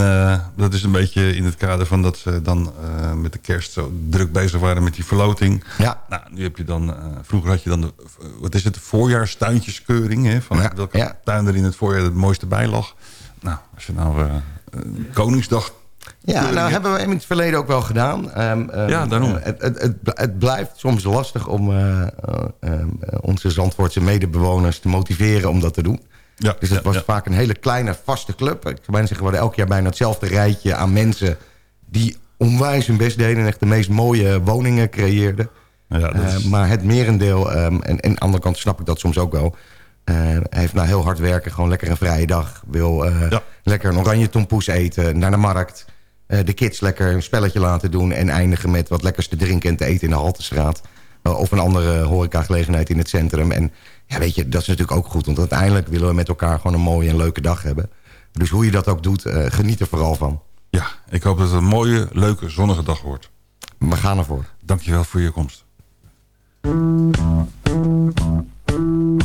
G: dat is een beetje in het kader van dat ze dan met de kerst zo druk bezig waren met die verloting.
K: Ja.
G: Nou, nu heb je dan, vroeger had je dan de, wat is het, de voorjaarstuintjeskeuring. Hè, van
K: Ja,
G: welke
K: ja.
G: tuin er in het voorjaar het mooiste bij lag. Nou, als je nou eh, eh, Koningsdag...
K: Ja, nou hebben we in het verleden ook wel gedaan. Ehm, ehm,
G: Ja, daarom.
K: eh, het, het, het, blijft soms lastig om eh, eh, ehm, eh, onze Zandvoortse medebewoners te motiveren om dat te doen.
G: Ja,
K: Dus het
G: ja,
K: was
G: ja.
K: vaak een hele kleine vaste club. Ik zou bijna zeggen, we hadden elk jaar bijna hetzelfde rijtje aan mensen... die onwijs hun best deden en echt de meest mooie woningen creëerden.
G: Ja, dat is-
K: maar het merendeel, en, en aan de andere kant snap ik dat soms ook wel... eh, heeft na heel hard werken gewoon lekker een vrije dag. Wil eh,
G: Ja.
K: lekker een oranje tompoes eten, naar de markt... eh, de kids lekker een spelletje laten doen... en eindigen met wat lekkers te drinken en te eten in de Haltestraat. Of een andere horecagelegenheid in het centrum. En ja, weet je, dat is natuurlijk ook goed. Want uiteindelijk willen we met elkaar gewoon een mooie en leuke dag hebben. Dus hoe je dat ook doet, geniet er vooral van.
G: Ja, ik hoop dat het een mooie, leuke, zonnige dag wordt.
K: We gaan ervoor.
G: Dankjewel voor je komst.
C: MUZIEK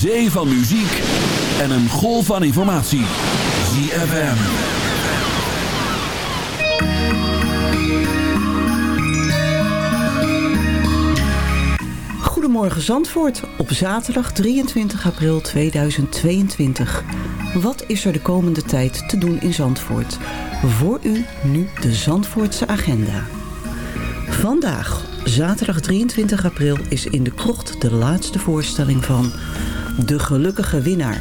C: zee van muziek en een golf van informatie. ZFM.
L: Goedemorgen Zandvoort op zaterdag 23 april 2022. Wat is er de komende tijd te doen in Zandvoort? Voor u nu de Zandvoortse agenda. Vandaag, zaterdag 23 april, is in de krocht de laatste voorstelling van De Gelukkige Winnaar.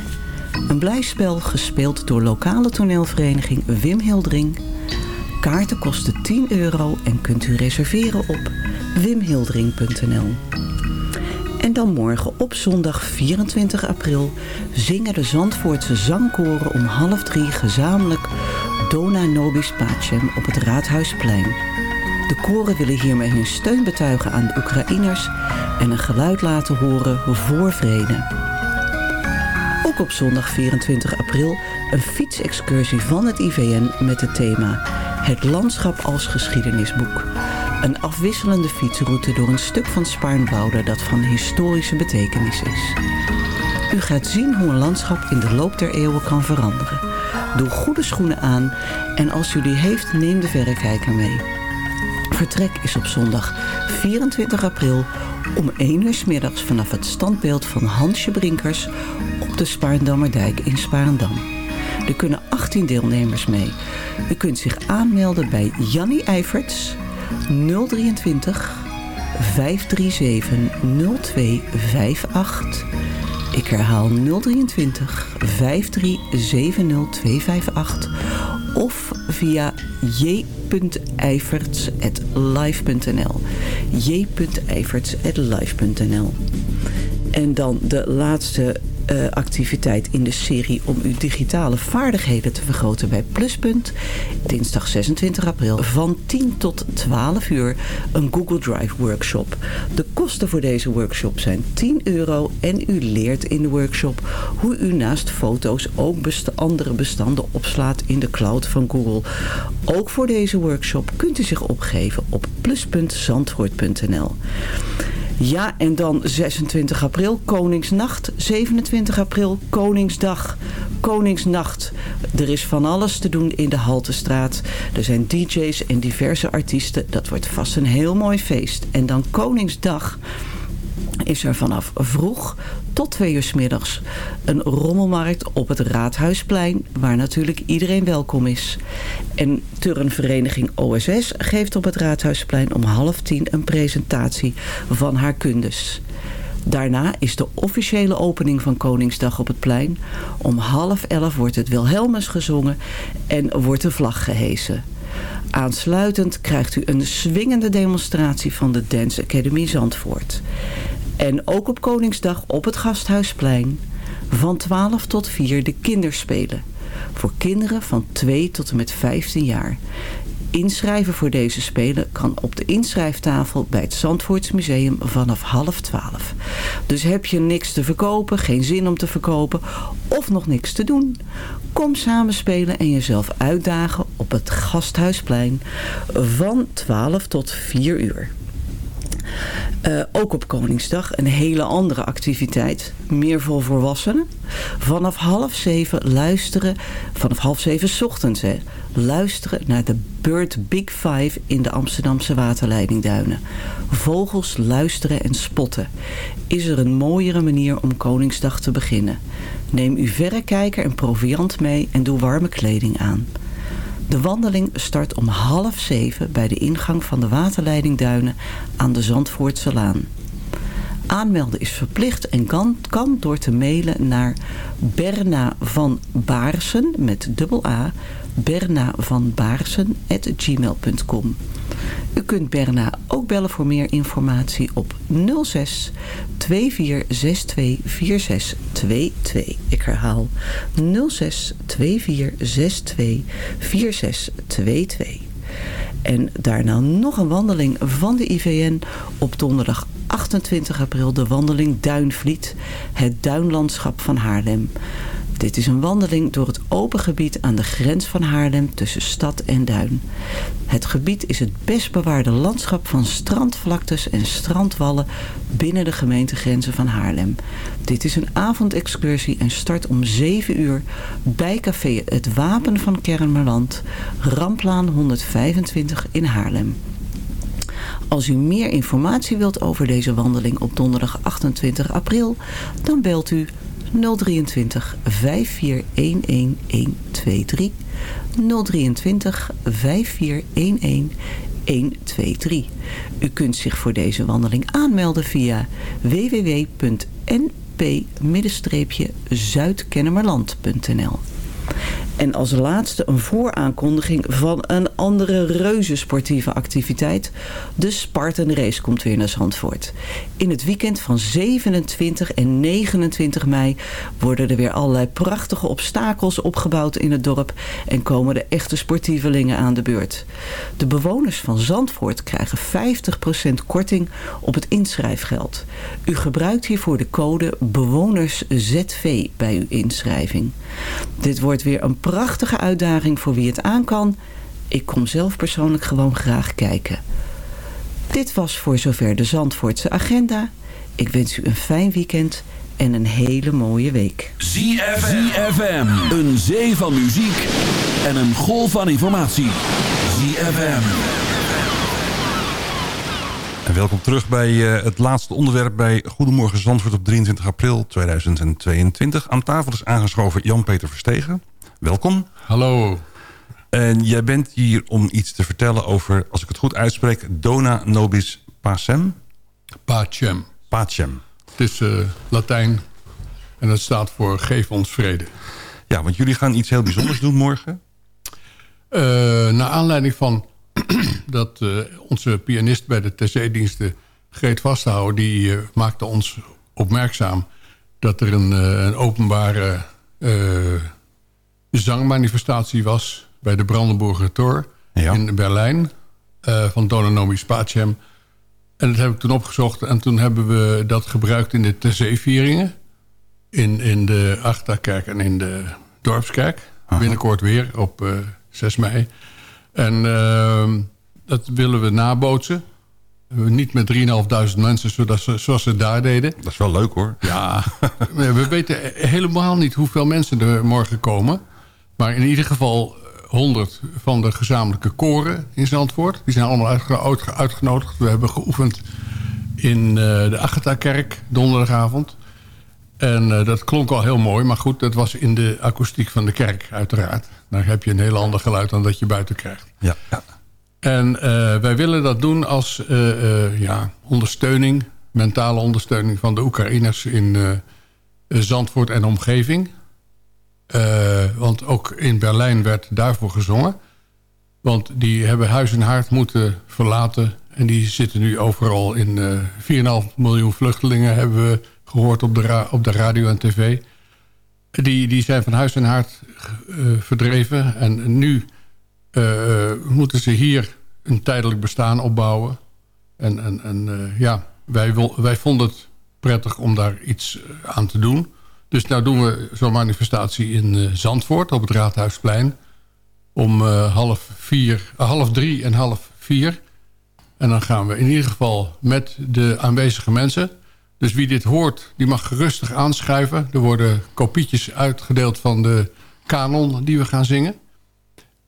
L: Een blijspel gespeeld door lokale toneelvereniging Wim Hildring. Kaarten kosten 10 euro en kunt u reserveren op wimhildring.nl. En dan morgen op zondag 24 april zingen de Zandvoortse zangkoren om half drie gezamenlijk Dona Nobis Pacem op het Raadhuisplein. De koren willen hiermee hun steun betuigen aan de Oekraïners en een geluid laten horen voor vrede. Op zondag 24 april een fietsexcursie van het IVN met het thema Het landschap als geschiedenisboek. Een afwisselende fietsroute door een stuk van Spaarnwoude dat van historische betekenis is. U gaat zien hoe een landschap in de loop der eeuwen kan veranderen. Doe goede schoenen aan en als u die heeft, neem de verrekijker mee. Vertrek is op zondag 24 april om 1 uur 's middags vanaf het standbeeld van Hansje Brinkers op de Spaarndammerdijk in Spaarndam. Er kunnen 18 deelnemers mee. U kunt zich aanmelden bij Jannie Eiferts 023 537 0258. Ik herhaal 023 537 0258 of via j.eiferts.live.nl j.eiferts.live.nl En dan de laatste eh, activiteit in de serie om uw digitale vaardigheden te vergroten bij Pluspunt. Dinsdag 26 april van 10 tot 12 uur een Google Drive workshop. De kosten voor deze workshop zijn 10 euro en u leert in de workshop hoe u naast foto's ook best andere bestanden opslaat in de cloud van Google. Ook voor deze workshop kunt u zich opgeven op plus.zandvoort.nl. Ja, en dan 26 april, Koningsnacht. 27 april, Koningsdag. Koningsnacht. Er is van alles te doen in de Haltestraat. Er zijn DJ's en diverse artiesten. Dat wordt vast een heel mooi feest. En dan Koningsdag is er vanaf vroeg tot twee uur 's middags een rommelmarkt op het Raadhuisplein, waar natuurlijk iedereen welkom is. En turnvereniging OSS geeft op het Raadhuisplein om half tien een presentatie van haar kundes. Daarna is de officiële opening van Koningsdag op het plein. Om half elf wordt het Wilhelmus gezongen en wordt de vlag gehesen. Aansluitend krijgt u een swingende demonstratie van de Dance Academy Zandvoort. En ook op Koningsdag op het Gasthuisplein van 12 tot 4 de kinderspelen. Voor kinderen van 2 tot en met 15 jaar. Inschrijven voor deze spelen kan op de inschrijftafel bij het Zandvoorts Museum vanaf half 12. Dus heb je niks te verkopen, geen zin om te verkopen of nog niks te doen? Kom samen spelen en jezelf uitdagen op het Gasthuisplein van 12 tot 4 uur. Uh, ook op Koningsdag een hele andere activiteit. Meer voor volwassenen. Vanaf half zeven luisteren, vanaf half zeven ochtends hè, luisteren naar de Bird Big Five in de Amsterdamse waterleidingduinen. Vogels luisteren en spotten. Is er een mooiere manier om Koningsdag te beginnen? Neem uw verrekijker en proviant mee en doe warme kleding aan. De wandeling start om half zeven bij de ingang van de waterleidingduinen aan de Zandvoortse Laan. Aanmelden is verplicht en kan, kan door te mailen naar Berna van Baarsen met dubbel A berna van gmail.com. U kunt Berna ook bellen voor meer informatie op 06 2462 4622. Ik herhaal 06 2462 4622. En daarna nog een wandeling van de IVN op donderdag 28 april. De wandeling Duinvliet, het duinlandschap van Haarlem. Dit is een wandeling door het open gebied aan de grens van Haarlem tussen stad en duin. Het gebied is het best bewaarde landschap van strandvlaktes en strandwallen binnen de gemeentegrenzen van Haarlem. Dit is een avondexcursie en start om 7 uur bij café Het Wapen van Kermerland, Ramplaan 125 in Haarlem. Als u meer informatie wilt over deze wandeling op donderdag 28 april, dan belt u 023 5411 123 023 5411 123. U kunt zich voor deze wandeling aanmelden via www.np-zuidkennemerland.nl en als laatste een vooraankondiging van een andere reuze sportieve activiteit. De Spartan Race komt weer naar Zandvoort. In het weekend van 27 en 29 mei worden er weer allerlei prachtige obstakels opgebouwd in het dorp en komen de echte sportievelingen aan de beurt. De bewoners van Zandvoort krijgen 50% korting op het inschrijfgeld. U gebruikt hiervoor de code BEWONERSZV bij uw inschrijving. Dit wordt weer een prachtige uitdaging voor wie het aan kan. Ik kom zelf persoonlijk gewoon graag kijken. Dit was voor zover de Zandvoortse agenda. Ik wens u een fijn weekend en een hele mooie week.
C: ZFM. Een zee van muziek en een golf van informatie. ZFM.
G: En welkom terug bij eh, het laatste onderwerp bij Goedemorgen Zandvoort op 23 april 2022. Aan tafel is aangeschoven Jan-Peter Verstegen. Welkom.
M: Hallo.
G: En jij bent hier om iets te vertellen over, als ik het goed uitspreek, Dona Nobis Pacem?
M: Pacem.
G: Pacem.
M: Het is eh, Latijn en dat staat voor geef ons vrede.
G: Ja, want jullie gaan iets heel bijzonders doen morgen.
M: Uh, naar aanleiding van dat uh, onze pianist bij de TC-diensten Greet Vasthouden... die maakte ons opmerkzaam dat er een, een openbare zangmanifestatie was... bij de Brandenburger Tor in Berlijn van Dononomi Spacem. En dat heb ik toen opgezocht en toen hebben we dat gebruikt in de TC-vieringen... In, in de Achterkerk en in de Dorpskerk. Binnenkort weer op uh, 6 mei. En uh, dat willen we nabootsen. Niet met 3.500 mensen zodat ze, zoals ze daar deden.
G: Dat is wel leuk hoor.
M: Ja, we weten helemaal niet hoeveel mensen er morgen komen. Maar in ieder geval 100 van de gezamenlijke koren in Zandvoort. Die zijn allemaal uitgenodigd. We hebben geoefend in uh, de Agatha-kerk donderdagavond. En uh, dat klonk al heel mooi, maar goed, dat was in de akoestiek van de kerk, uiteraard. Dan heb je een heel ander geluid dan dat je buiten krijgt.
G: Ja. ja.
M: En uh, wij willen dat doen als uh, ja, ondersteuning, mentale ondersteuning van de Oekraïners in Zandvoort en omgeving. Want ook in Berlijn werd daarvoor gezongen. Want die hebben huis en haard moeten verlaten. En die zitten nu overal in 4,5 miljoen vluchtelingen hebben we gehoord op de, op de radio en tv. Die, die zijn van huis en haard uh, verdreven. En nu uh, moeten ze hier een tijdelijk bestaan opbouwen. En, en, en uh, ja, wij, wij vonden het prettig om daar iets aan te doen. Dus nou doen we zo'n manifestatie in Zandvoort op het Raadhuisplein. Om half, vier, half drie en half vier. En dan gaan we in ieder geval met de aanwezige mensen dus wie dit hoort, die mag gerustig aanschuiven. Er worden kopietjes uitgedeeld van de kanon die we gaan zingen.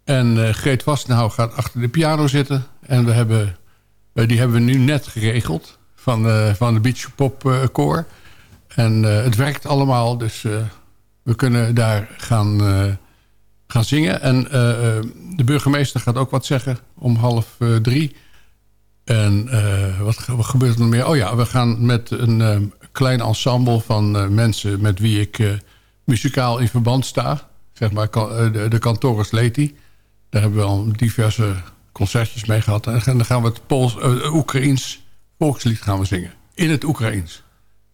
M: En Greet Vastenhouw gaat achter de piano zitten. En we hebben, die hebben we nu net geregeld van, van de Beach Pop Koor. En het werkt allemaal, dus we kunnen daar gaan, gaan zingen. En de burgemeester gaat ook wat zeggen om half drie... En wat, gebeurt er nog meer? Oh ja, we gaan met een klein ensemble van mensen... met wie ik muzikaal in verband sta. Zeg maar de, de Cantoris Leti. Daar hebben we al diverse concertjes mee gehad. En dan gaan we het Pools, Oekraïens volkslied gaan we zingen. In het Oekraïens.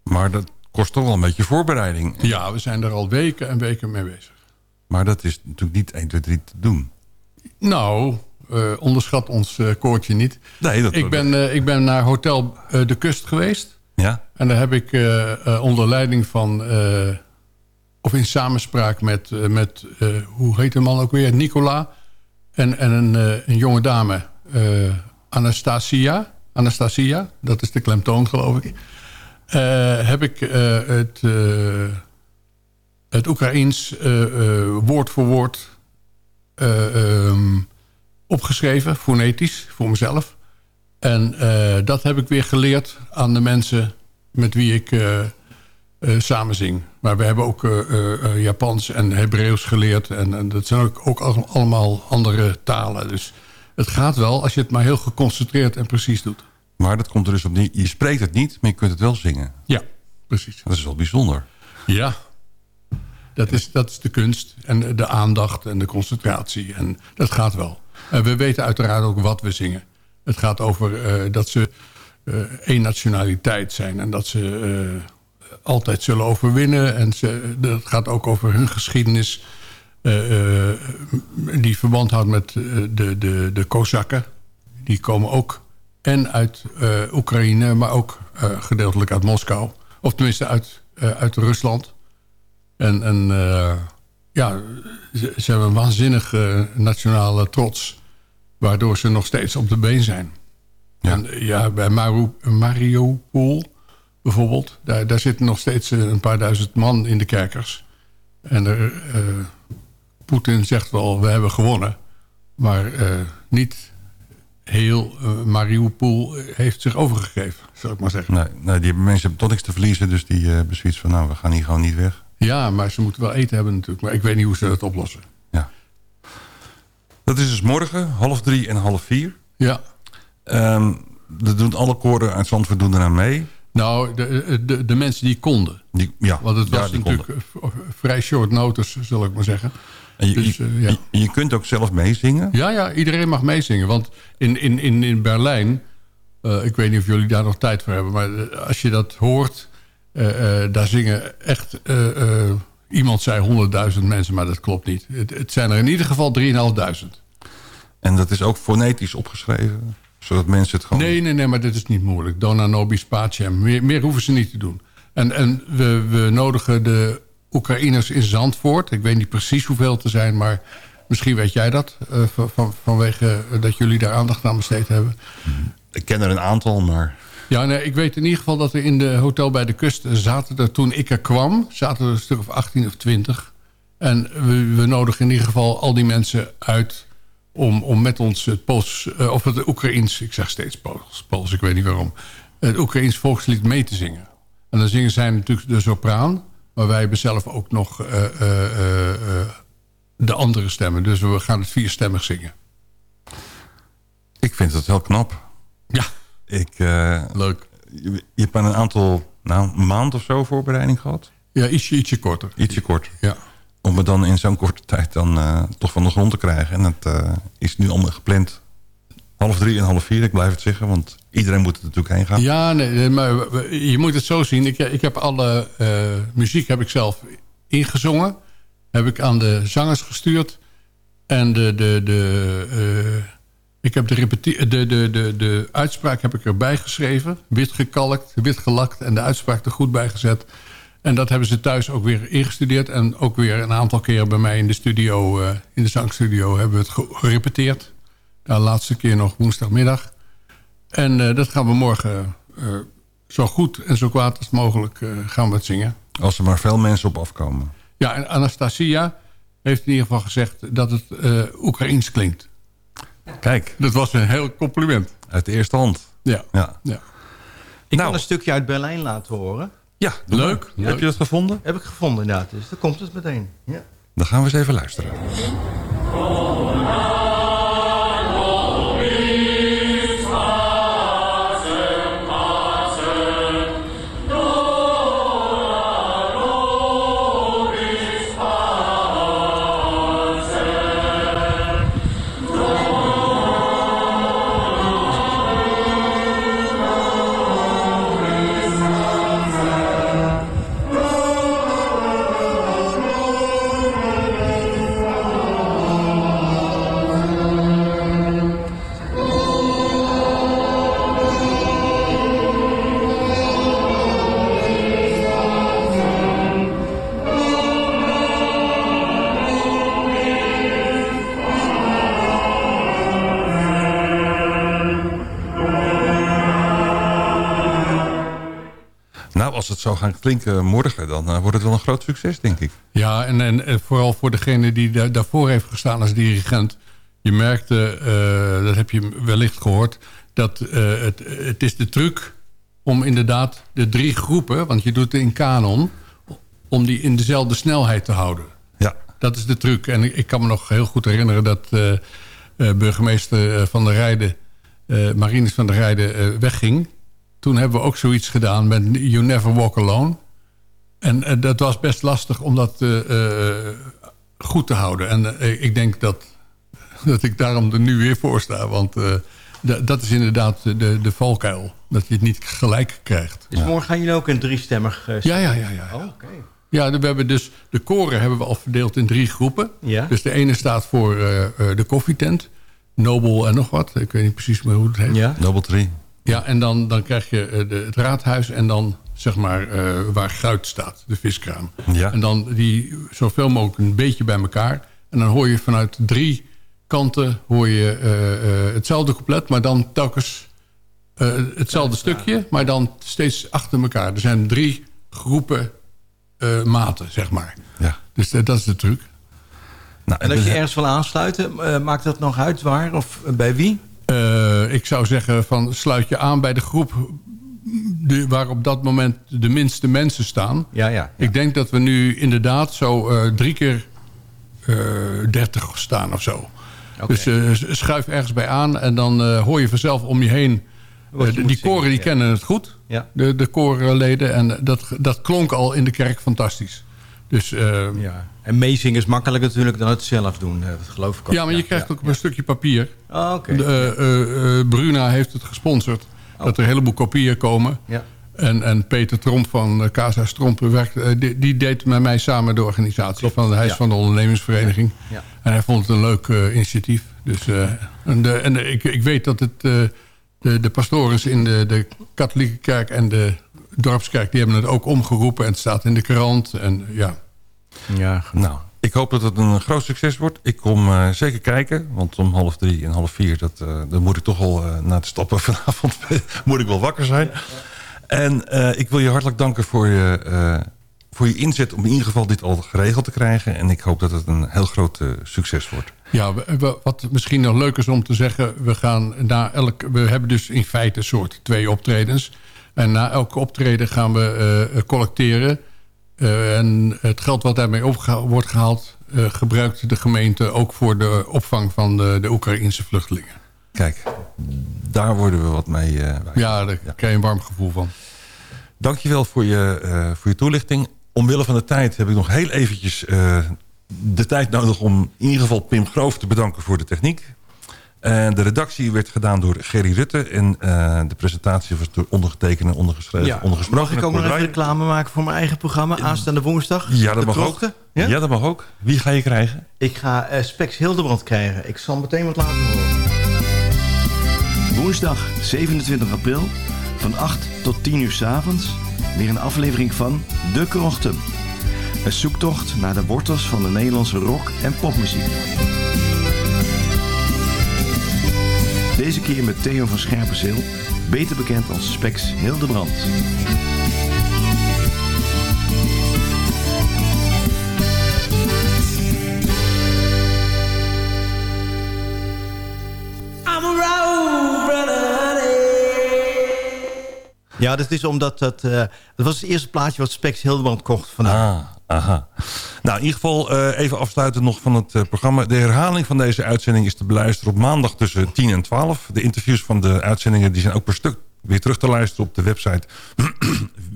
G: Maar dat kost toch wel een beetje voorbereiding.
M: Ja, we zijn er al weken en weken mee bezig.
G: Maar dat is natuurlijk niet 1, 2, 3 te doen.
M: Nou, uh, onderschat ons uh, koortje niet.
G: Nee, dat
M: ik, ben, uh, ik ben naar Hotel De Kust geweest.
G: Ja.
M: En daar heb ik onder leiding van of in samenspraak met, eh, met eh, hoe heet de man ook weer? Nicola. En, en een, eh, een jonge dame, eh, Anastasia. Anastasia, dat is de klemtoon geloof ik. Eh, heb ik eh, het, eh, het Oekraïens woord voor woord eh, ehm, opgeschreven, fonetisch, voor mezelf. En dat heb ik weer geleerd aan de mensen met wie ik eh, samen zing. Maar we hebben ook eh, Japans en Hebreeuws geleerd. En, en dat zijn ook, ook al- allemaal andere talen. Dus het gaat wel als je het maar heel geconcentreerd en precies doet.
G: Maar dat komt er dus op neer. Je spreekt het niet, maar je kunt het wel zingen.
M: Ja, precies.
G: Dat is wel bijzonder.
M: Ja, dat is, dat is de kunst en de aandacht en de concentratie. En dat gaat wel. En we weten uiteraard ook wat we zingen. Het gaat over eh, dat ze eh, één nationaliteit zijn... en dat ze eh, altijd zullen overwinnen. En ze, dat gaat ook over hun geschiedenis... eh, eh, die verband houdt met eh, de, de, de Kozakken. Die komen ook en uit eh, Oekraïne, maar ook eh, gedeeltelijk uit Moskou. Of tenminste uit, eh, uit Rusland. En, en ja, ze, ze hebben een waanzinnige nationale trots... waardoor ze nog steeds op de been zijn. Ja, en, ja bij Maru, Mariupol bijvoorbeeld... Daar, daar zitten nog steeds een paar duizend man in de kerkers. En er, Poetin zegt wel, we hebben gewonnen. Maar niet heel eh, Mariupol heeft zich overgegeven, zal ik maar zeggen.
G: Nee, nee, die mensen hebben toch niks te verliezen. Dus die hebben zoiets van, nou, we gaan hier gewoon niet weg.
M: Ja, maar ze moeten wel eten hebben natuurlijk. Maar ik weet niet hoe ze dat oplossen.
G: Dat is dus morgen, half drie en half vier.
M: Ja.
G: Ehm dat doen alle koren uit Zandvoort doen eraan mee.
M: Nou, de, de, de mensen die konden.
G: Die, ja,
M: Want het
G: ja,
M: was natuurlijk eh, vrij short notice, zal ik maar zeggen.
G: En je,
M: Dus, eh, ja.
G: je, je kunt ook zelf meezingen.
M: Ja, ja, iedereen mag meezingen. Want in, in, in, in Berlijn, eh, ik weet niet of jullie daar nog tijd voor hebben... maar eh, als je dat hoort, daar zingen echt... iemand zei 100.000 mensen, maar dat klopt niet. Het, het zijn er in ieder geval 3.500.
G: En dat is ook fonetisch opgeschreven. Zodat mensen het gewoon...
M: Nee, nee, nee, maar dit is niet moeilijk. Dona nobis pacem. Meer, meer hoeven ze niet te doen. En, en we, we nodigen de Oekraïners in Zandvoort. Ik weet niet precies hoeveel te zijn, maar misschien weet jij dat. eh, van, van- vanwege dat jullie daar aandacht aan besteed hebben.
G: Ik ken er een aantal, maar...
M: Ja, nee, ik weet in ieder geval dat er in de hotel bij de kust zaten er toen ik er kwam, zaten er een stuk of 18 of 20. En we, we nodigen in ieder geval al die mensen uit om, om met ons het Pools, eh, of het Oekraïens, ik zeg steeds Pools, Pools, ik weet niet waarom, het Oekraïens volkslied mee te zingen. En dan zingen zij natuurlijk de sopraan, maar wij hebben zelf ook nog eh, eh, eh, de andere stemmen. Dus we gaan het vierstemmig zingen.
G: Ik vind dat heel knap.
M: Ja.
G: Ik,
M: Leuk.
G: Je, je hebt maar een aantal, nou, een maand of zo voorbereiding gehad?
M: Ja, ietsje, ietsje korter.
G: Ietsje kort.
M: Ja.
G: Om het dan in zo'n korte tijd dan toch van de grond te krijgen. En eh, is nu allemaal gepland. Half drie en half vier, ik blijf het zeggen. Want iedereen moet er natuurlijk heen gaan.
M: Ja, nee, maar je moet het zo zien. Ik, ik heb alle eh, muziek heb ik zelf ingezongen. Heb ik aan de zangers gestuurd. En de, de, de, eh, ik heb de, repeti- de, de, de, de uitspraak heb ik erbij geschreven. Wit gekalkt, wit gelakt en de uitspraak er goed bij gezet. En dat hebben ze thuis ook weer ingestudeerd. En ook weer een aantal keer bij mij in de studio, eh, in de zangstudio, hebben we het ge- gerepeteerd. De laatste keer nog woensdagmiddag. En eh, dat gaan we morgen eh, zo goed en zo kwaad als mogelijk eh, gaan we het zingen.
G: Als er maar veel mensen op afkomen.
M: Ja, en Anastasia heeft in ieder geval gezegd dat het eh Oekraïens klinkt.
G: Kijk.
M: Dat was een heel compliment.
G: Uit de eerste hand.
M: Ja.
G: ja.
M: ja.
H: Ik kan een stukje uit Berlijn laten horen.
G: Ja,
M: leuk.
G: Heb je dat gevonden?
H: Heb ik gevonden inderdaad. Dus dan komt het meteen. Ja.
G: Dan gaan we eens even luisteren. Zo gaat klinken morgen, dan eh, wordt het wel een groot succes, denk ik.
M: Ja, en, en, en vooral voor degene die daar, daarvoor heeft gestaan als dirigent. Je merkte, eh, dat heb je wellicht gehoord... dat eh, het, het is de truc om inderdaad de drie groepen... want je doet het in kanon... om die in dezelfde snelheid te houden.
G: Ja.
M: Dat is de truc. En ik, ik kan me nog heel goed herinneren dat eh, eh, burgemeester eh, Van der Rijden... eh Marinus van der Rijden eh, wegging. Toen hebben we ook zoiets gedaan met You Never Walk Alone... En eh, dat was best lastig om dat eh, eh, goed te houden. En ik denk dat, dat ik daarom er nu weer voor sta. Want eh, da- dat is inderdaad de, de valkuil. Dat je het niet gelijk krijgt.
H: Dus morgen gaan jullie ook een driestemmig... eh,
M: Ja, ja, ja. ja.
H: Oh, oké.
M: Ja, we hebben dus de koren hebben we al verdeeld in drie groepen.
H: Ja.
M: Dus de ene staat voor eh, eh, de koffietent. Nobel en nog wat. Ik weet niet precies meer hoe het heet.
H: Ja.
G: Double Tree.
M: Ja, en dan, dan krijg je eh, de, het raadhuis en dan zeg maar eh, waar Gruit staat, de viskraam.
G: Ja.
M: En dan die zoveel mogelijk een beetje bij elkaar. En dan hoor je vanuit drie kanten hoor je eh, eh, hetzelfde couplet, maar dan telkens eh, hetzelfde stukje, maar dan steeds achter elkaar. Er zijn drie groepen eh, maten, zeg maar.
G: Ja.
M: Dus dat is de truc.
G: Nou,
H: En als je ergens wil aansluiten, maakt dat nog uit waar of bij wie?
M: Eh, ik zou zeggen van sluit je aan bij de groep de, waar op dat moment de minste mensen staan.
H: Ja, ja.
M: Ik denk dat we nu inderdaad zo eh, drie keer eh 30 staan of zo. Dus schuif ergens bij aan en dan hoor je vanzelf om je heen. Die
H: zingen,
M: koren die
H: ja.
M: kennen het goed,
H: Ja.
M: de, de korenleden. En dat, dat klonk al in de kerk fantastisch. Dus
H: Ja. En meezingen is makkelijker natuurlijk dan het zelf doen. eh, Dat geloof ik ook.
M: ja, maar je krijgt ook een stukje papier.
H: Oh, oké.
M: De, eh, eh, Bruna heeft het gesponsord. Dat er een heleboel kopieën komen.
H: Ja.
M: En, en Peter Tromp van Casa Strompen werkt, die, die deed met mij samen de organisatie. Van, hij is
H: ja.
M: van de ondernemingsvereniging.
H: Ja.
M: En hij vond het een leuk initiatief. Dus, en de, en de- ik, ik weet dat het, de, de pastores in de, de katholieke kerk en de dorpskerk... die hebben het ook omgeroepen en het staat in de krant. En, ja.
H: Ja,
G: Nou, ik hoop dat het een groot succes wordt. Ik kom eh, zeker kijken, want om half drie en half vier... Dat, eh, dan moet ik toch al na het stappen vanavond moet ik wel wakker zijn. En eh, ik wil je hartelijk danken voor je, voor je inzet... om in ieder geval dit al geregeld te krijgen. En ik hoop dat het een heel groot succes wordt.
M: Ja, we- we- wat misschien nog leuk is om te zeggen... we, gaan na elk, we hebben dus in feite een soort twee optredens. En na elke optreden gaan we collecteren. Eh, en het geld wat daarmee wordt gehaald... eh, gebruikt de gemeente ook voor de opvang van de, de Oekraïnse vluchtelingen.
G: Kijk, daar worden we wat mee... wijs.
M: Ja, daar krijg je een warm gevoel van.
G: Dankjewel voor je, voor je toelichting. Omwille van de tijd heb ik nog heel eventjes de tijd nodig... om in ieder geval Pim Groof te bedanken voor de techniek. En de redactie werd gedaan door Gerry Rutte... en eh, de presentatie was door ondergetekende, ondergeschreven,
H: Ja.
G: ondergesproken.
H: Mag ik ook nog even reclame maken voor mijn eigen programma? Aanstaande woensdag?
G: Ja, dat
H: De
G: mag
H: krochten?
G: ook.
H: Ja?
G: Ja? dat mag ook. Wie ga je krijgen?
H: Ik ga eh, Spex Hildebrand krijgen. Ik zal meteen wat laten horen.
N: Woensdag 27 april van 8 tot 10 uur 's avonds weer een aflevering van De Krochten. Een zoektocht naar de wortels van de Nederlandse rock- en popmuziek. Deze keer met Theo van Scherpenzeel, beter bekend als Spex Hildebrand.
H: Ja, dat is omdat dat... eh, dat was het eerste plaatje wat Spex Hildebrand kocht vandaag.
G: Ah, aha. Nou, in ieder geval eh, even afsluiten nog van het eh, programma. De herhaling van deze uitzending is te beluisteren op maandag tussen 10 en 12. De interviews van de uitzendingen die zijn ook per stuk weer terug te luisteren op de website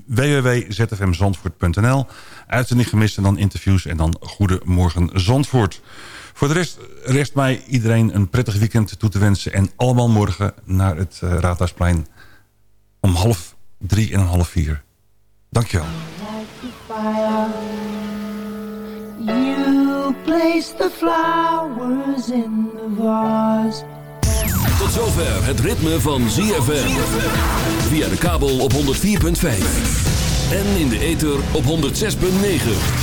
G: www.zfmzandvoort.nl. Uitzending gemist en dan interviews en dan Goedemorgen Zandvoort. Voor de rest rest mij iedereen een prettig weekend toe te wensen. En allemaal morgen naar het eh, Raadhuisplein om half drie en half vier. Dankjewel.
E: Place the flowers in the vase.
C: Tot zover het ritme van ZFM. Via de kabel op 104.5. En in de ether op 106.9.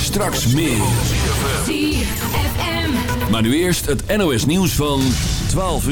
C: Straks meer.
F: ZFM.
C: Maar nu eerst het NOS nieuws van 12 uur.